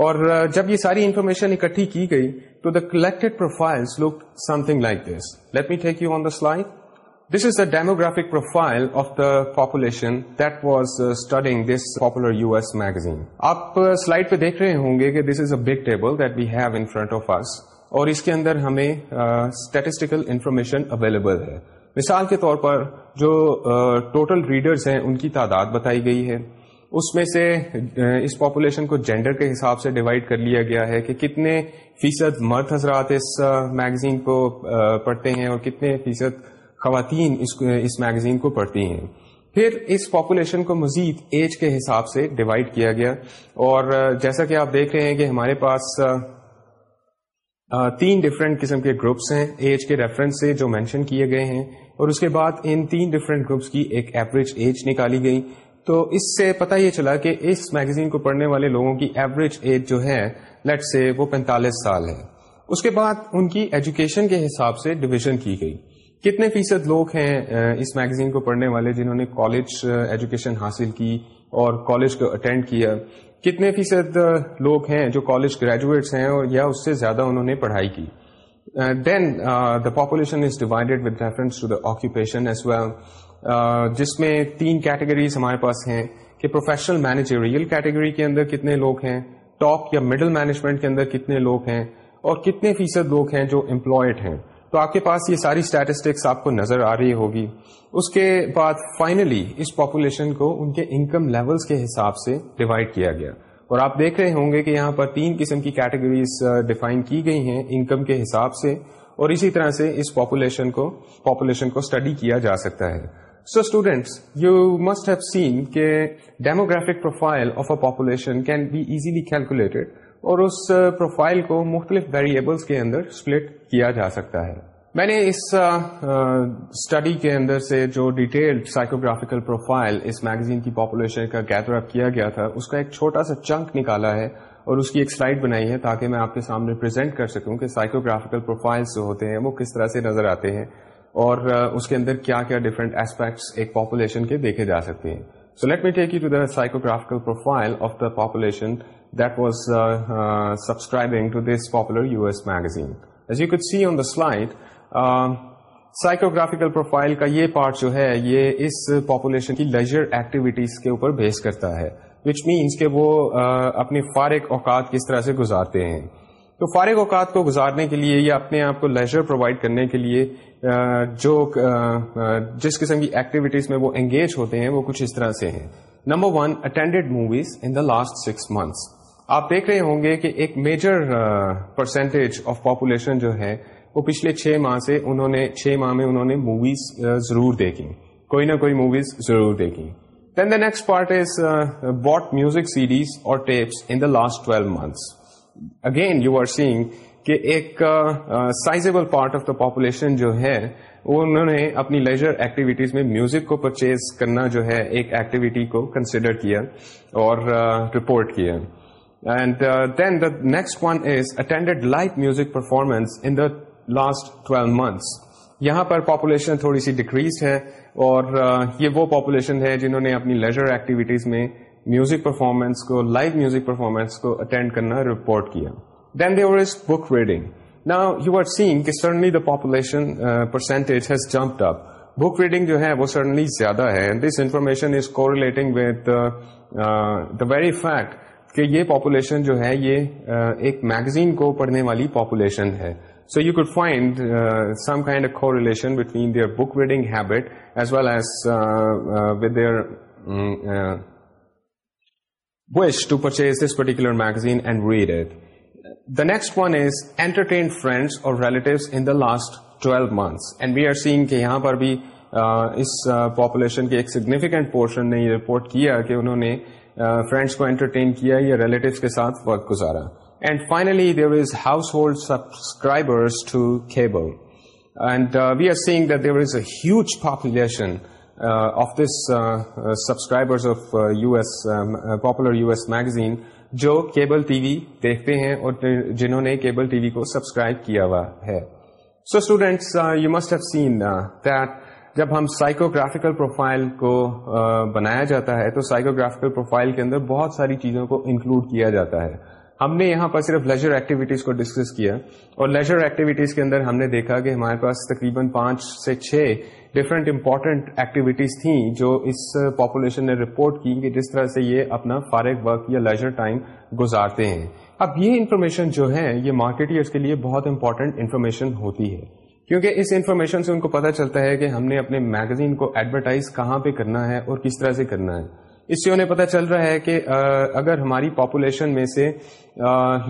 اور جب یہ ساری انفارمیشن اکٹھی کی گئی تو the collect profile look something like this let me take you on the slide this is the demographic profile of the population that was studying this popular U S magazine آپ سلائڈ پہ دیکھ رہے ہوں گے کہ this is a big table that we have in front of us اور اس کے اندر ہمیں اسٹیٹسٹیکل انفارمیشن اویلیبل ہے مثال کے طور پر جو ٹوٹل uh, ریڈرس ہیں ان کی تعداد بتائی گئی ہے اس میں سے اس پاپولیشن کو جینڈر کے حساب سے ڈیوائڈ کر لیا گیا ہے کہ کتنے فیصد مرد حضرات اس میگزین کو پڑھتے ہیں اور کتنے فیصد خواتین اس میگزین کو پڑھتی ہیں پھر اس پاپولیشن کو مزید ایج کے حساب سے ڈیوائڈ کیا گیا اور جیسا کہ آپ دیکھ رہے ہیں کہ ہمارے پاس تین ڈفرینٹ قسم کے گروپس ہیں ایج کے ریفرنس سے جو مینشن کیے گئے ہیں اور اس کے بعد ان تین ڈفرینٹ گروپس کی ایک ایوریج ایج نکالی گئی تو اس سے پتا یہ چلا کہ اس میگزین کو پڑھنے والے لوگوں کی ایوریج ایج جو ہے لیٹ سے وہ پینتالیس سال ہے اس کے بعد ان کی ایجوکیشن کے حساب سے ڈویژن کی گئی کتنے فیصد لوگ ہیں اس میگزین کو پڑھنے والے جنہوں نے کالج ایجوکیشن حاصل کی اور کالج کو اٹینڈ کیا کتنے فیصد لوگ ہیں جو کالج گریجویٹس ہیں یا اس سے زیادہ انہوں نے پڑھائی کی then the population is divided with reference to the occupation as well جس میں تین کیٹیگریز ہمارے پاس ہیں کہ پروفیشنل مینیجریل کیٹیگری کے اندر کتنے لوگ ہیں ٹاپ یا مڈل مینجمنٹ کے اندر کتنے لوگ ہیں اور کتنے فیصد لوگ ہیں جو امپلائڈ ہیں تو آپ کے پاس یہ ساری اسٹیٹسٹکس آپ کو نظر آ رہی ہوگی اس کے بعد فائنلی اس پاپولیشن کو ان کے انکم لیولز کے حساب سے ڈیوائڈ کیا گیا اور آپ دیکھ رہے ہوں گے کہ یہاں پر تین قسم کی کیٹیگریز ڈیفائن کی گئی ہیں انکم کے حساب سے اور اسی طرح سے اس پاپولیشن پاپولیشن کو کو اسٹڈی کیا جا سکتا ہے so students you must have seen کہ demographic profile of a population can be easily calculated اور اس پروفائل uh, کو مختلف ویریبلس کے اندر اسپلٹ کیا جا سکتا ہے میں نے اس اسٹڈی uh, uh, کے اندر سے جو ڈیٹیلڈ سائیکوگرافیکل پروفائل اس میگزین کی پاپولیشن کا گیدر اپ کیا گیا تھا اس کا ایک چھوٹا سا چنک نکالا ہے اور اس کی ایک سلائڈ بنائی ہے تاکہ میں آپ کے سامنے پریزنٹ کر سکوں کہ سائیکوگرافیکل پروفائلس جو ہوتے ہیں وہ کس طرح سے نظر آتے ہیں اور اس کے اندر کیا کیا ڈفرنٹ ایسپیکٹس ایک پاپولیشن کے دیکھے جا سکتے ہیں so let me take you to the psychographical profile of the population that was subscribing to this popular U S magazine as you could see on the slide psychographical profile کا یہ پارٹ جو ہے یہ اس پاپولیشن کی لیجر ایکٹیویٹیز کے اوپر بیس کرتا ہے وچ مینس کہ وہ uh, اپنے فارغ اوقات کس طرح سے گزارتے ہیں تو فارغ اوقات کو گزارنے کے لیے یا اپنے آپ کو لیجر پرووائڈ کرنے کے لیے جو جس قسم کی ایکٹیویٹیز میں وہ انگیج ہوتے ہیں وہ کچھ اس طرح سے ہیں number one attended movies in the last six months آپ دیکھ رہے ہوں گے کہ ایک میجر پرسینٹیج آف پاپولیشن جو ہے وہ پچھلے چھ ماہ سے انہوں نے چھ ماہ میں انہوں نے موویز ضرور دیکھی کوئی نہ کوئی موویز ضرور دیکھی then the next part is what music series اور tapes in the last twelve months again you are seeing کہ ایک sizable part of the population جو ہے وہ انہوں نے اپنی لیجر ایکٹیویٹیز میں میوزک کو پرچیز کرنا جو ہے ایک ایکٹیویٹی کو کنسیڈر کیا اور رپورٹ کیا and then the next one is attended live music performance in the last twelve months یہاں پر پاپولیشن تھوڑی سی ڈیکریز ہے اور یہ وہ پاپولیشن ہے جنہوں نے اپنی لیجر ایکٹیویٹیز میں میوزک پرفارمنس کو لائیو میوزک پرفارمنس کو اٹینڈ کرنا رپورٹ کیا then there is book reading نا یو آر سینگ کہ suddenly the population percentage has up book reading جو ہے وہ سڈنلی زیادہ ہے this information is with the very fact کہ یہ پاپولیشن جو ہے یہ uh, ایک میگزین کو پڑھنے والی پاپولیشن ہے so you could find some kind of correlation between their book reading habit as well as with their ایک سگنیفیکینٹ پورشن نے یہ رپورٹ کیا کہ انہوں نے of uh, this uh, uh, um, popular U S magazine جو کیبل ٹی وی دیکھتے ہیں اور جنہوں نے کیبل ٹی وی کو سبسکرائب کیا ہوا ہے so students you must have seen that جب ہم سائیکوگرافیکل پروفائل کو بنایا جاتا ہے تو سائیکوگرافیکل پروفائل کے اندر بہت ساری چیزوں کو انکلوڈ کیا جاتا ہے ہم نے یہاں پر صرف لیجر ایکٹیویٹیز کو ڈسکس کیا اور لیجر ایکٹیویٹیز کے اندر ہم نے دیکھا کہ ہمارے پاس تقریباً پانچ سے چھ ڈفرینٹ امپورٹنٹ ایکٹیویٹیز تھیں جو اس پاپولیشن نے رپورٹ کی کہ جس طرح سے یہ اپنا فارغ ورک یا لیجر ٹائم گزارتے ہیں اب یہ انفارمیشن جو ہے یہ مارکیٹ کے لیے بہت امپورٹنٹ انفارمیشن ہوتی ہے کیونکہ اس انفارمیشن سے ان کو پتا چلتا ہے کہ ہم نے اپنے میگزین کو ایڈورٹائز کہاں پہ کرنا ہے اور کس طرح سے کرنا ہے اس سے انہیں پتہ چل رہا ہے کہ اگر ہماری پاپولیشن میں سے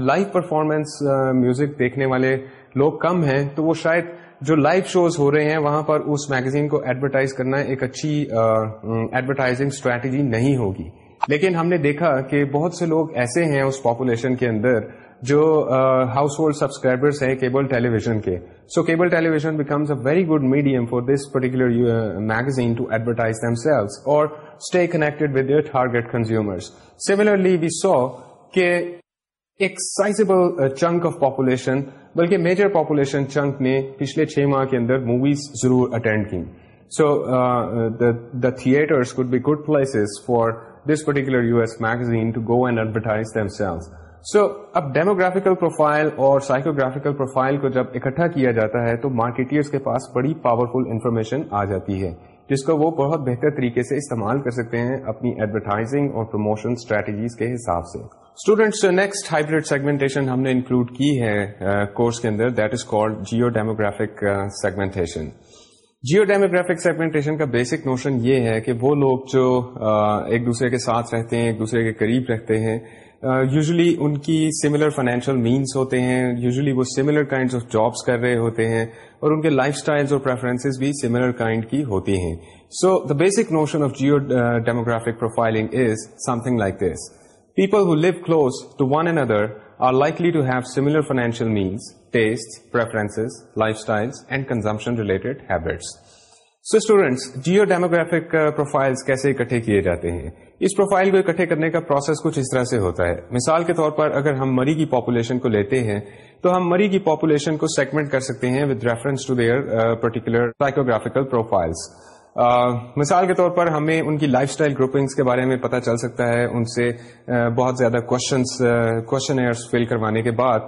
لائیو پرفارمنس میوزک دیکھنے والے لوگ کم ہیں تو وہ شاید جو لائیو شوز ہو رہے ہیں وہاں پر اس میگزین کو ایڈورٹائز کرنا ایک اچھی ایڈورٹائزنگ اسٹریٹجی نہیں ہوگی لیکن ہم نے دیکھا کہ بہت سے لوگ ایسے ہیں اس پاپولیشن کے اندر جو ہاؤس ہولڈ سبسکرائبرس ہیں کیبل ٹیلی ویژن کے سو cable television becomes a very good medium for this particular magazine to advertise them sales اور اسٹے کنیکٹ ود ہارگ کنزیومرلی وی سو نے پچھلے چھ ماہ کے اندر موویز ضرور اٹینڈ کی so the theatres could be good places for this particular U S magazine to go and advertise sales so اب ڈیموگرافیکل پروفائل اور سائیکوگرافیکل پروفائل کو جب اکٹھا کیا جاتا ہے تو مارکیٹرس کے پاس بڑی پاورفل انفارمیشن آ جاتی ہے جس کو وہ بہت بہتر طریقے سے استعمال کر سکتے ہیں اپنی ایڈورٹائزنگ اور پروموشن اسٹریٹجیز کے حساب سے اسٹوڈینٹس نیکسٹ ہائیبریڈ سیگمنٹیشن ہم نے انکلوڈ کی ہے کورس uh, کے اندر that is call geo demographic segmentation geo demographic segmentation کا بیسک نوشن یہ ہے کہ وہ لوگ جو uh, ایک دوسرے کے ساتھ رہتے ہیں ایک دوسرے کے قریب رہتے ہیں یوزلی uh, ان کی سملر فائنینشیل مینس ہوتے ہیں یوزلی وہ سملر کائنڈ آف جابس کر رہے ہوتے ہیں اور ان کے لائف اسٹائل اور پریفرنسز بھی سملر کائنڈ کی ہوتی ہیں so the basic notion of geo demographic profiling is something like this people who live close to one and other are likely to have similar financial means taste preferences lifestyle and consumption related habits so students geo demographic profile کیسے اکٹھے کیے جاتے ہیں اس پروفائل کو اکٹھے کرنے کا پروسیس کچھ اس طرح سے ہوتا ہے مثال کے طور پر اگر ہم مری کی پاپولیشن کو لیتے ہیں تو ہم مری کی پاپولیشن کو سیگمنٹ کر سکتے ہیں with reference to their particular psychographical profiles مثال کے طور پر ہمیں ان کی لائف اسٹائل گروپنگس کے بارے میں پتا چل سکتا ہے ان سے uh, بہت زیادہ کوشچنس کوشچن فل کروانے کے بعد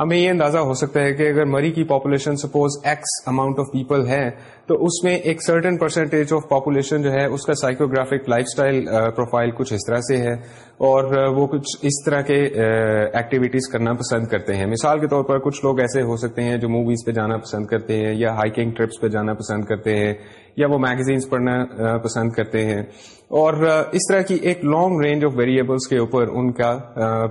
ہمیں یہ اندازہ ہو سکتا ہے کہ اگر مری کی population suppose X amount of people ہے تو اس میں ایک سرٹن پرسنٹیج آف پاپولیشن جو ہے اس کا سائیکوگرافک لائف اسٹائل پروفائل کچھ اس طرح سے ہے اور وہ کچھ اس طرح کے ایکٹیویٹیز کرنا پسند کرتے ہیں مثال کے طور پر کچھ لوگ ایسے ہو سکتے ہیں جو موویز پہ جانا پسند کرتے ہیں یا ہائکنگ ٹرپس پہ جانا پسند کرتے ہیں یا وہ میگزینس پڑھنا پسند کرتے ہیں اور اس طرح کی ایک لانگ رینج آف ویریبلس کے اوپر ان کا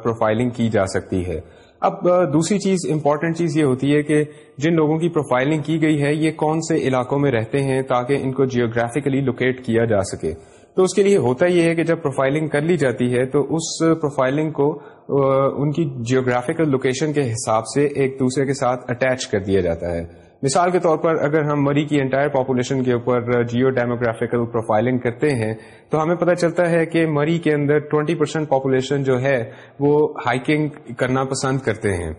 پروفائلنگ کی جا سکتی ہے اب دوسری چیز امپورٹنٹ چیز یہ ہوتی ہے کہ جن لوگوں کی پروفائلنگ کی گئی ہے یہ کون سے علاقوں میں رہتے ہیں تاکہ ان کو جیوگرافکلی لوکیٹ کیا جا سکے تو اس کے لیے ہوتا یہ ہے کہ جب پروفائلنگ کر لی جاتی ہے تو اس پروفائلنگ کو ان کی جیوگرافیکل لوکیشن کے حساب سے ایک دوسرے کے ساتھ اٹیچ کر دیا جاتا ہے مثال کے طور پر اگر ہم مری کی انٹائر پاپولیشن کے اوپر جیو ڈیموگرافیکل پروفائلنگ کرتے ہیں تو ہمیں پتہ چلتا ہے کہ مری کے اندر 20% پرسینٹ پاپولیشن جو ہے وہ ہائکنگ کرنا پسند کرتے ہیں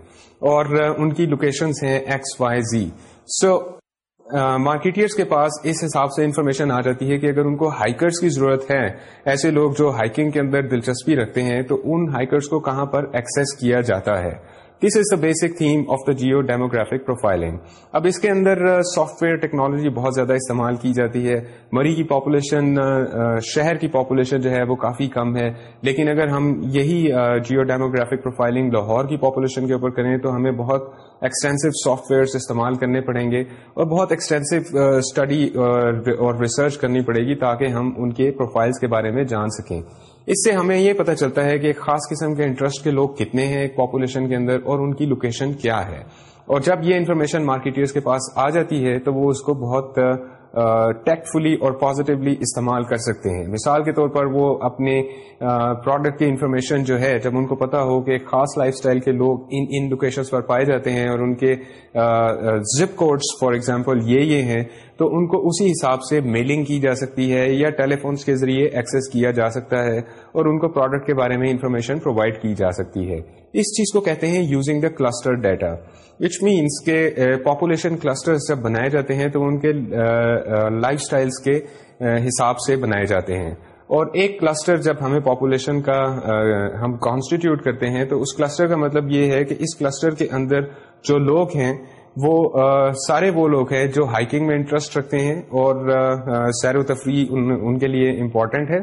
اور uh, ان کی لوکیشنز ہیں X Y Z so marketers کے پاس اس حساب سے انفارمیشن آ جاتی ہے کہ اگر ان کو ہائکرس کی ضرورت ہے ایسے لوگ جو ہائکنگ کے اندر دلچسپی رکھتے ہیں تو ان ہائکرس کو کہاں پر ایکسیس کیا جاتا ہے this is the basic theme of the geo demographic profiling اب اس کے اندر سافٹ ویئر ٹیکنالوجی بہت زیادہ استعمال کی جاتی ہے مری کی پاپولیشن uh, uh, شہر کی پاپولیشن جو ہے وہ کافی کم ہے لیکن اگر ہم یہی جیو ڈیموگرافک پروفائلنگ لاہور کی پاپولیشن کے اوپر کریں تو ہمیں بہت ایکسٹینسو سافٹ ویئر استعمال کرنے پڑیں گے اور بہت ایکسٹینسو اسٹڈی uh, اور ریسرچ کرنی پڑے گی تاکہ ہم ان کے پروفائلس کے بارے میں جان سکیں اس سے ہمیں یہ پتہ چلتا ہے کہ خاص قسم کے انٹرسٹ کے لوگ کتنے ہیں پاپولیشن کے اندر اور ان کی لوکیشن کیا ہے اور جب یہ انفارمیشن مارکیٹرز کے پاس آ جاتی ہے تو وہ اس کو بہت uh, اور پازیٹیولی استعمال کر سکتے ہیں مثال کے طور پر وہ اپنے پروڈکٹ کی انفارمیشن جو ہے جب ان کو پتا ہو کہ خاص لائف سٹائل کے لوگ ان ان لوکیشن پر پائے جاتے ہیں اور ان کے زپ کوڈس فار ایگزامپل یہ یہ ہیں تو ان کو اسی حساب سے میلنگ کی جا سکتی ہے یا ٹیلی فونس کے ذریعے ایکسس کیا جا سکتا ہے اور ان کو پروڈکٹ کے بارے میں انفارمیشن پرووائڈ کی جا سکتی ہے اس چیز کو کہتے ہیں using the cluster data which means کے پاپولیشن کلسٹر جب بنائے جاتے ہیں تو ان کے لائف eh, اسٹائلس eh, کے eh, حساب سے بنائے جاتے ہیں اور ایک کلسٹر جب ہمیں پاپولیشن کا ہم کانسٹیٹیوٹ کرتے ہیں تو اس کلسٹر کا مطلب یہ ہے کہ اس کلسٹر کے اندر جو لوگ ہیں وہ سارے وہ لوگ ہیں جو ہائکنگ میں انٹرسٹ رکھتے ہیں اور سیر و تفریح ان کے لیے امپورٹنٹ ہے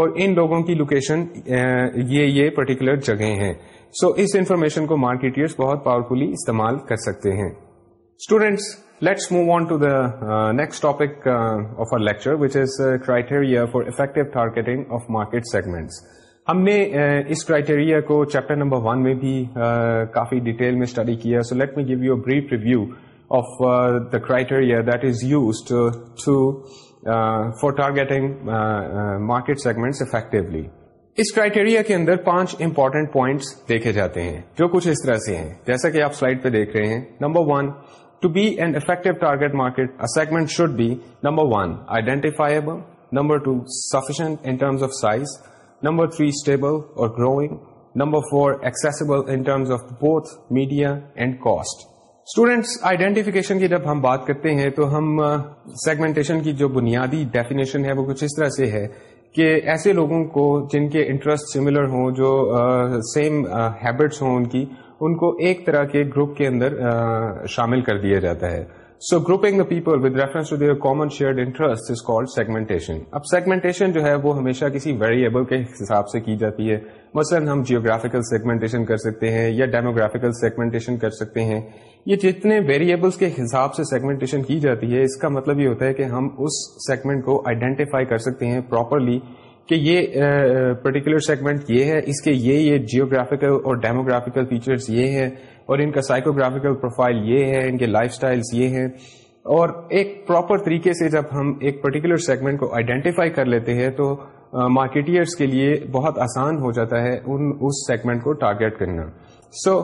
اور ان لوگوں کی لوکیشن یہ یہ پرٹیکولر جگہیں ہیں سو اس انفارمیشن کو مارکیٹرس بہت پاورفلی استعمال کر سکتے ہیں students let's move on to the next topic of our lecture which is criteria for effective targeting of market segments ہم نے اس کرائٹیریا کو چیپٹر نمبر ون میں بھی کافی ڈیٹیل میں اسٹڈی کیا so let me give you brief review of the criteria that is to for targeting market segment effectively us criteria کے اندر پانچ امپورٹنٹ پوائنٹس دیکھے جاتے ہیں جو کچھ اس طرح سے ہیں جیسا کہ آپ سلائڈ پہ دیکھ رہے ہیں number one to be and target market segment should be number one identifiable number two sufficient in terms of size number three stable اور growing number four ایکبل in terms of both media and cost students identification کی جب ہم بات کرتے ہیں تو ہم سیگمنٹیشن کی جو بنیادی ڈیفینیشن ہے وہ کچھ اس طرح سے ہے کہ ایسے لوگوں کو جن کے انٹرسٹ سملر ہوں جو سیم ہیبٹس ہوں ان کی ان کو ایک طرح کے گروپ کے اندر شامل کر دیا جاتا ہے سو grouping the people with reference to their common shared interest is called segmentation اب سیگمنٹیشن جو ہے وہ ہمیشہ کسی ویریبل کے حساب سے کی جاتی ہے مثلاً ہم جیوگرافیکل سیگمنٹیشن کر سکتے ہیں یا ڈیموگرافیکل سیگمنٹیشن کر سکتے ہیں یہ جتنے ویریبلس کے حساب سے سیگمنٹیشن کی جاتی ہے اس کا مطلب یہ ہوتا ہے کہ ہم اس سیگمنٹ کو آئیڈینٹیفائی کر سکتے ہیں پراپرلی کہ یہ پرٹیکولر سیگمنٹ یہ ہے اس کے یہ یہ جیوگرافیکل اور ڈیموگرافیکل فیچرس یہ ہیں اور ان کا سائیکوگرافیکل پروفائل یہ ہے ان کے لائف سٹائلز یہ ہیں اور ایک پراپر طریقے سے جب ہم ایک پرٹیکولر سیگمنٹ کو آئیڈینٹیفائی کر لیتے ہیں تو مارکیٹرس کے لیے بہت آسان ہو جاتا ہے ان اس سیگمنٹ کو ٹارگیٹ کرنا سو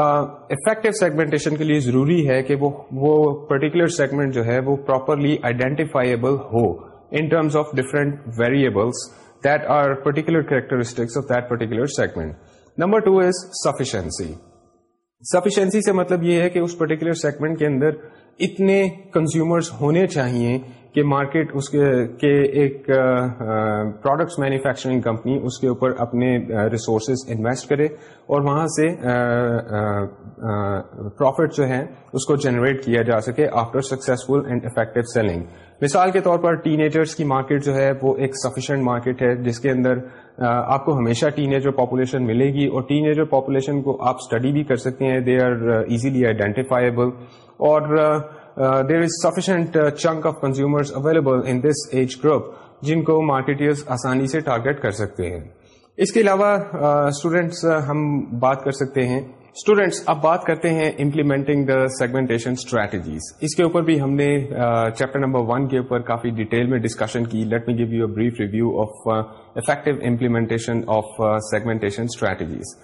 افیکٹو سیگمنٹیشن کے لیے ضروری ہے کہ وہ پرٹیکولر سیگمنٹ جو ہے وہ properly identifiable who in terms of different variables that are particular characteristics of that particular segment number two is sufficiency sufficiency سے مطلب یہ ہے کہ اس پرٹیکولر سیگمنٹ کے اندر اتنے کنزیومرز ہونے چاہیے کہ مارکیٹ اس کے ایک پروڈکٹس مینوفیکچرنگ کمپنی اس کے اوپر اپنے ریسورسز انویسٹ کرے اور وہاں سے پروفٹ جو ہے اس کو جنریٹ کیا جا سکے after successful and effective selling مثال کے طور پر ایجرس کی مارکیٹ جو ہے وہ ایک سفیشینٹ مارکیٹ ہے جس کے اندر آپ کو ہمیشہ ٹین ایجر پاپولیشن ملے گی اور ٹین ایجر پاپولیشن کو آپ اسٹڈی بھی کر سکتے ہیں دے آر ایزیلی آئیڈینٹیفائبل اور there is sufficient chunk of consumer available in this age group جن کو مارکیٹرز آسانی سے ٹارگیٹ کر سکتے ہیں اس کے علاوہ اسٹوڈینٹس ہم بات کر سکتے ہیں اسٹوڈینٹس اب بات کرتے ہیں امپلیمنٹنگ دا سیگمنٹیشن اسٹریٹجیز اس کے اوپر بھی ہم نے چیپٹر نمبر ون کے اوپر کافی ڈیٹیل میں ڈسکشن کی let me give brief a of effective implementation of segmentation strategies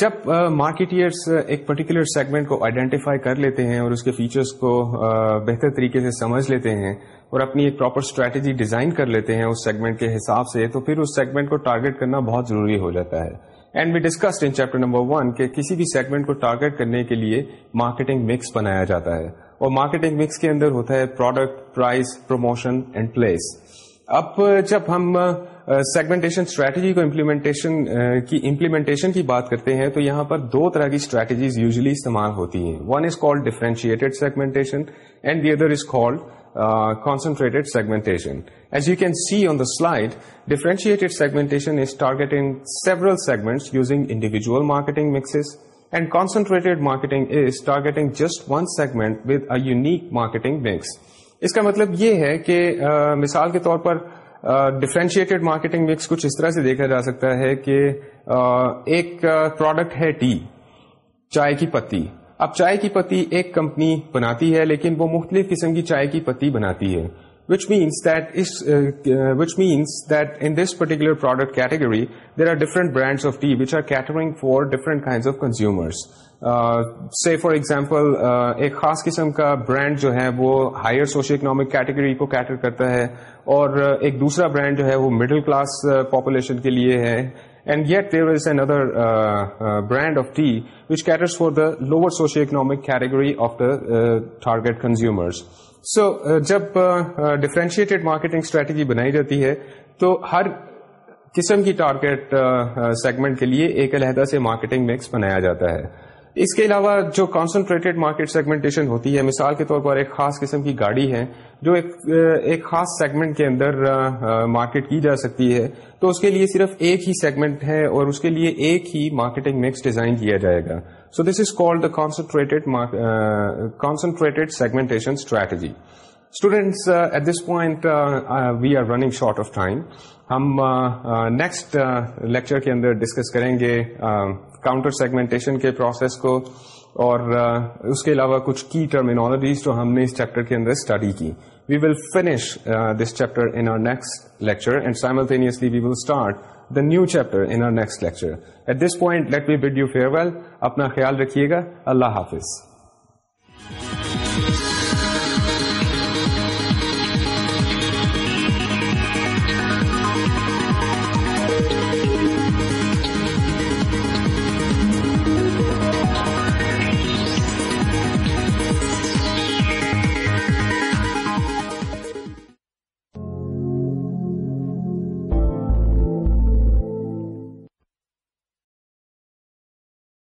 جب مارکیٹئرس ایک پرٹیکولر سیگمنٹ کو آئیڈینٹیفائی کر لیتے ہیں اور اس کے فیچرس کو بہتر طریقے سے سمجھ لیتے ہیں اور اپنی ایک پراپر اسٹریٹجی ڈیزائن کر لیتے ہیں اس سیگمنٹ کے حساب سے تو پھر اس سیگمنٹ کو ٹارگیٹ کرنا بہت ضروری ہو جاتا ہے and we discuss in chapter number one کہ کسی بھی سیگمنٹ کو ٹارگیٹ کرنے کے لیے مارکیٹنگ مکس بنایا جاتا ہے اور مارکیٹنگ مکس کے اندر ہوتا ہے product price promotion and place اب جب ہم سیگمنٹیشن اسٹریٹجی کو امپلیمنٹیشن کی امپلیمنٹیشن کی بات کرتے ہیں تو یہاں پر دو طرح کی اسٹریٹجیز یوزلی استعمال ہوتی ہیں one is call differentiated segmentation and the other is call concentrated segmentation As you can see on the slide, differentiated segmentation is targeting several segments using individual marketing mixes, and concentrated marketing is targeting just one segment with a unique marketing mix. اس کا مطلب یہ ہے کہ آ, مثال کے طور پر ڈفرینشیٹڈ مارکیٹنگ مکس کچھ اس طرح سے دیکھا جا سکتا ہے کہ آ, ایک پروڈکٹ ہے ٹی چائے کی پتی اب چائے کی پتی ایک کمپنی بناتی ہے لیکن وہ مختلف قسم کی چائے کی پتی بناتی ہے product category there are different brands of T V are catering for different kinds of consumer سے فار اگزامپل ایک خاص قسم کا برانڈ جو ہے وہ ہائر سوشیو اکنامک کیٹیگری کو کیٹر کرتا ہے اور uh, ایک دوسرا برانڈ جو ہے وہ مڈل کلاس پاپولیشن کے لیے ہے and get there is an other brand of TV for the lower socio economic category of the target consumers so uh, جب ڈفرینشیٹڈ مارکیٹنگ اسٹریٹجی بنائی جاتی ہے تو ہر قسم کی ٹارگیٹ سیگمنٹ uh, uh, کے لیے ایک علیحدہ سے مارکیٹنگ میکس بنایا جاتا ہے اس کے علاوہ جو کانسنٹریٹڈ مارکیٹ سیگمنٹیشن ہوتی ہے مثال کے طور پر ایک خاص قسم کی گاڑی ہے جو ایک خاص سیگمنٹ کے اندر مارکیٹ کی جا سکتی ہے تو اس کے لیے صرف ایک ہی سیگمنٹ ہے اور اس کے لیے ایک ہی مارکیٹنگ میکس ڈیزائن کیا جائے گا so this is the concentrated concentrated segmentation strategy students at this point we are running short of time ہم نیکسٹ لیکچر کے اندر ڈسکس کریں گے کاؤنٹر سیگمنٹیشن کے پروسیس کو اور اس کے علاوہ کچھ کی ٹرمینالوجیز جو ہم نے اس چیپٹر کے اندر اسٹڈی کی we will finish this chapter in our next lecture and simultaneously we will start the new chapter in our next lecture at this point let be bid you farewell اپنا خیال رکھیے گا اللہ حافظ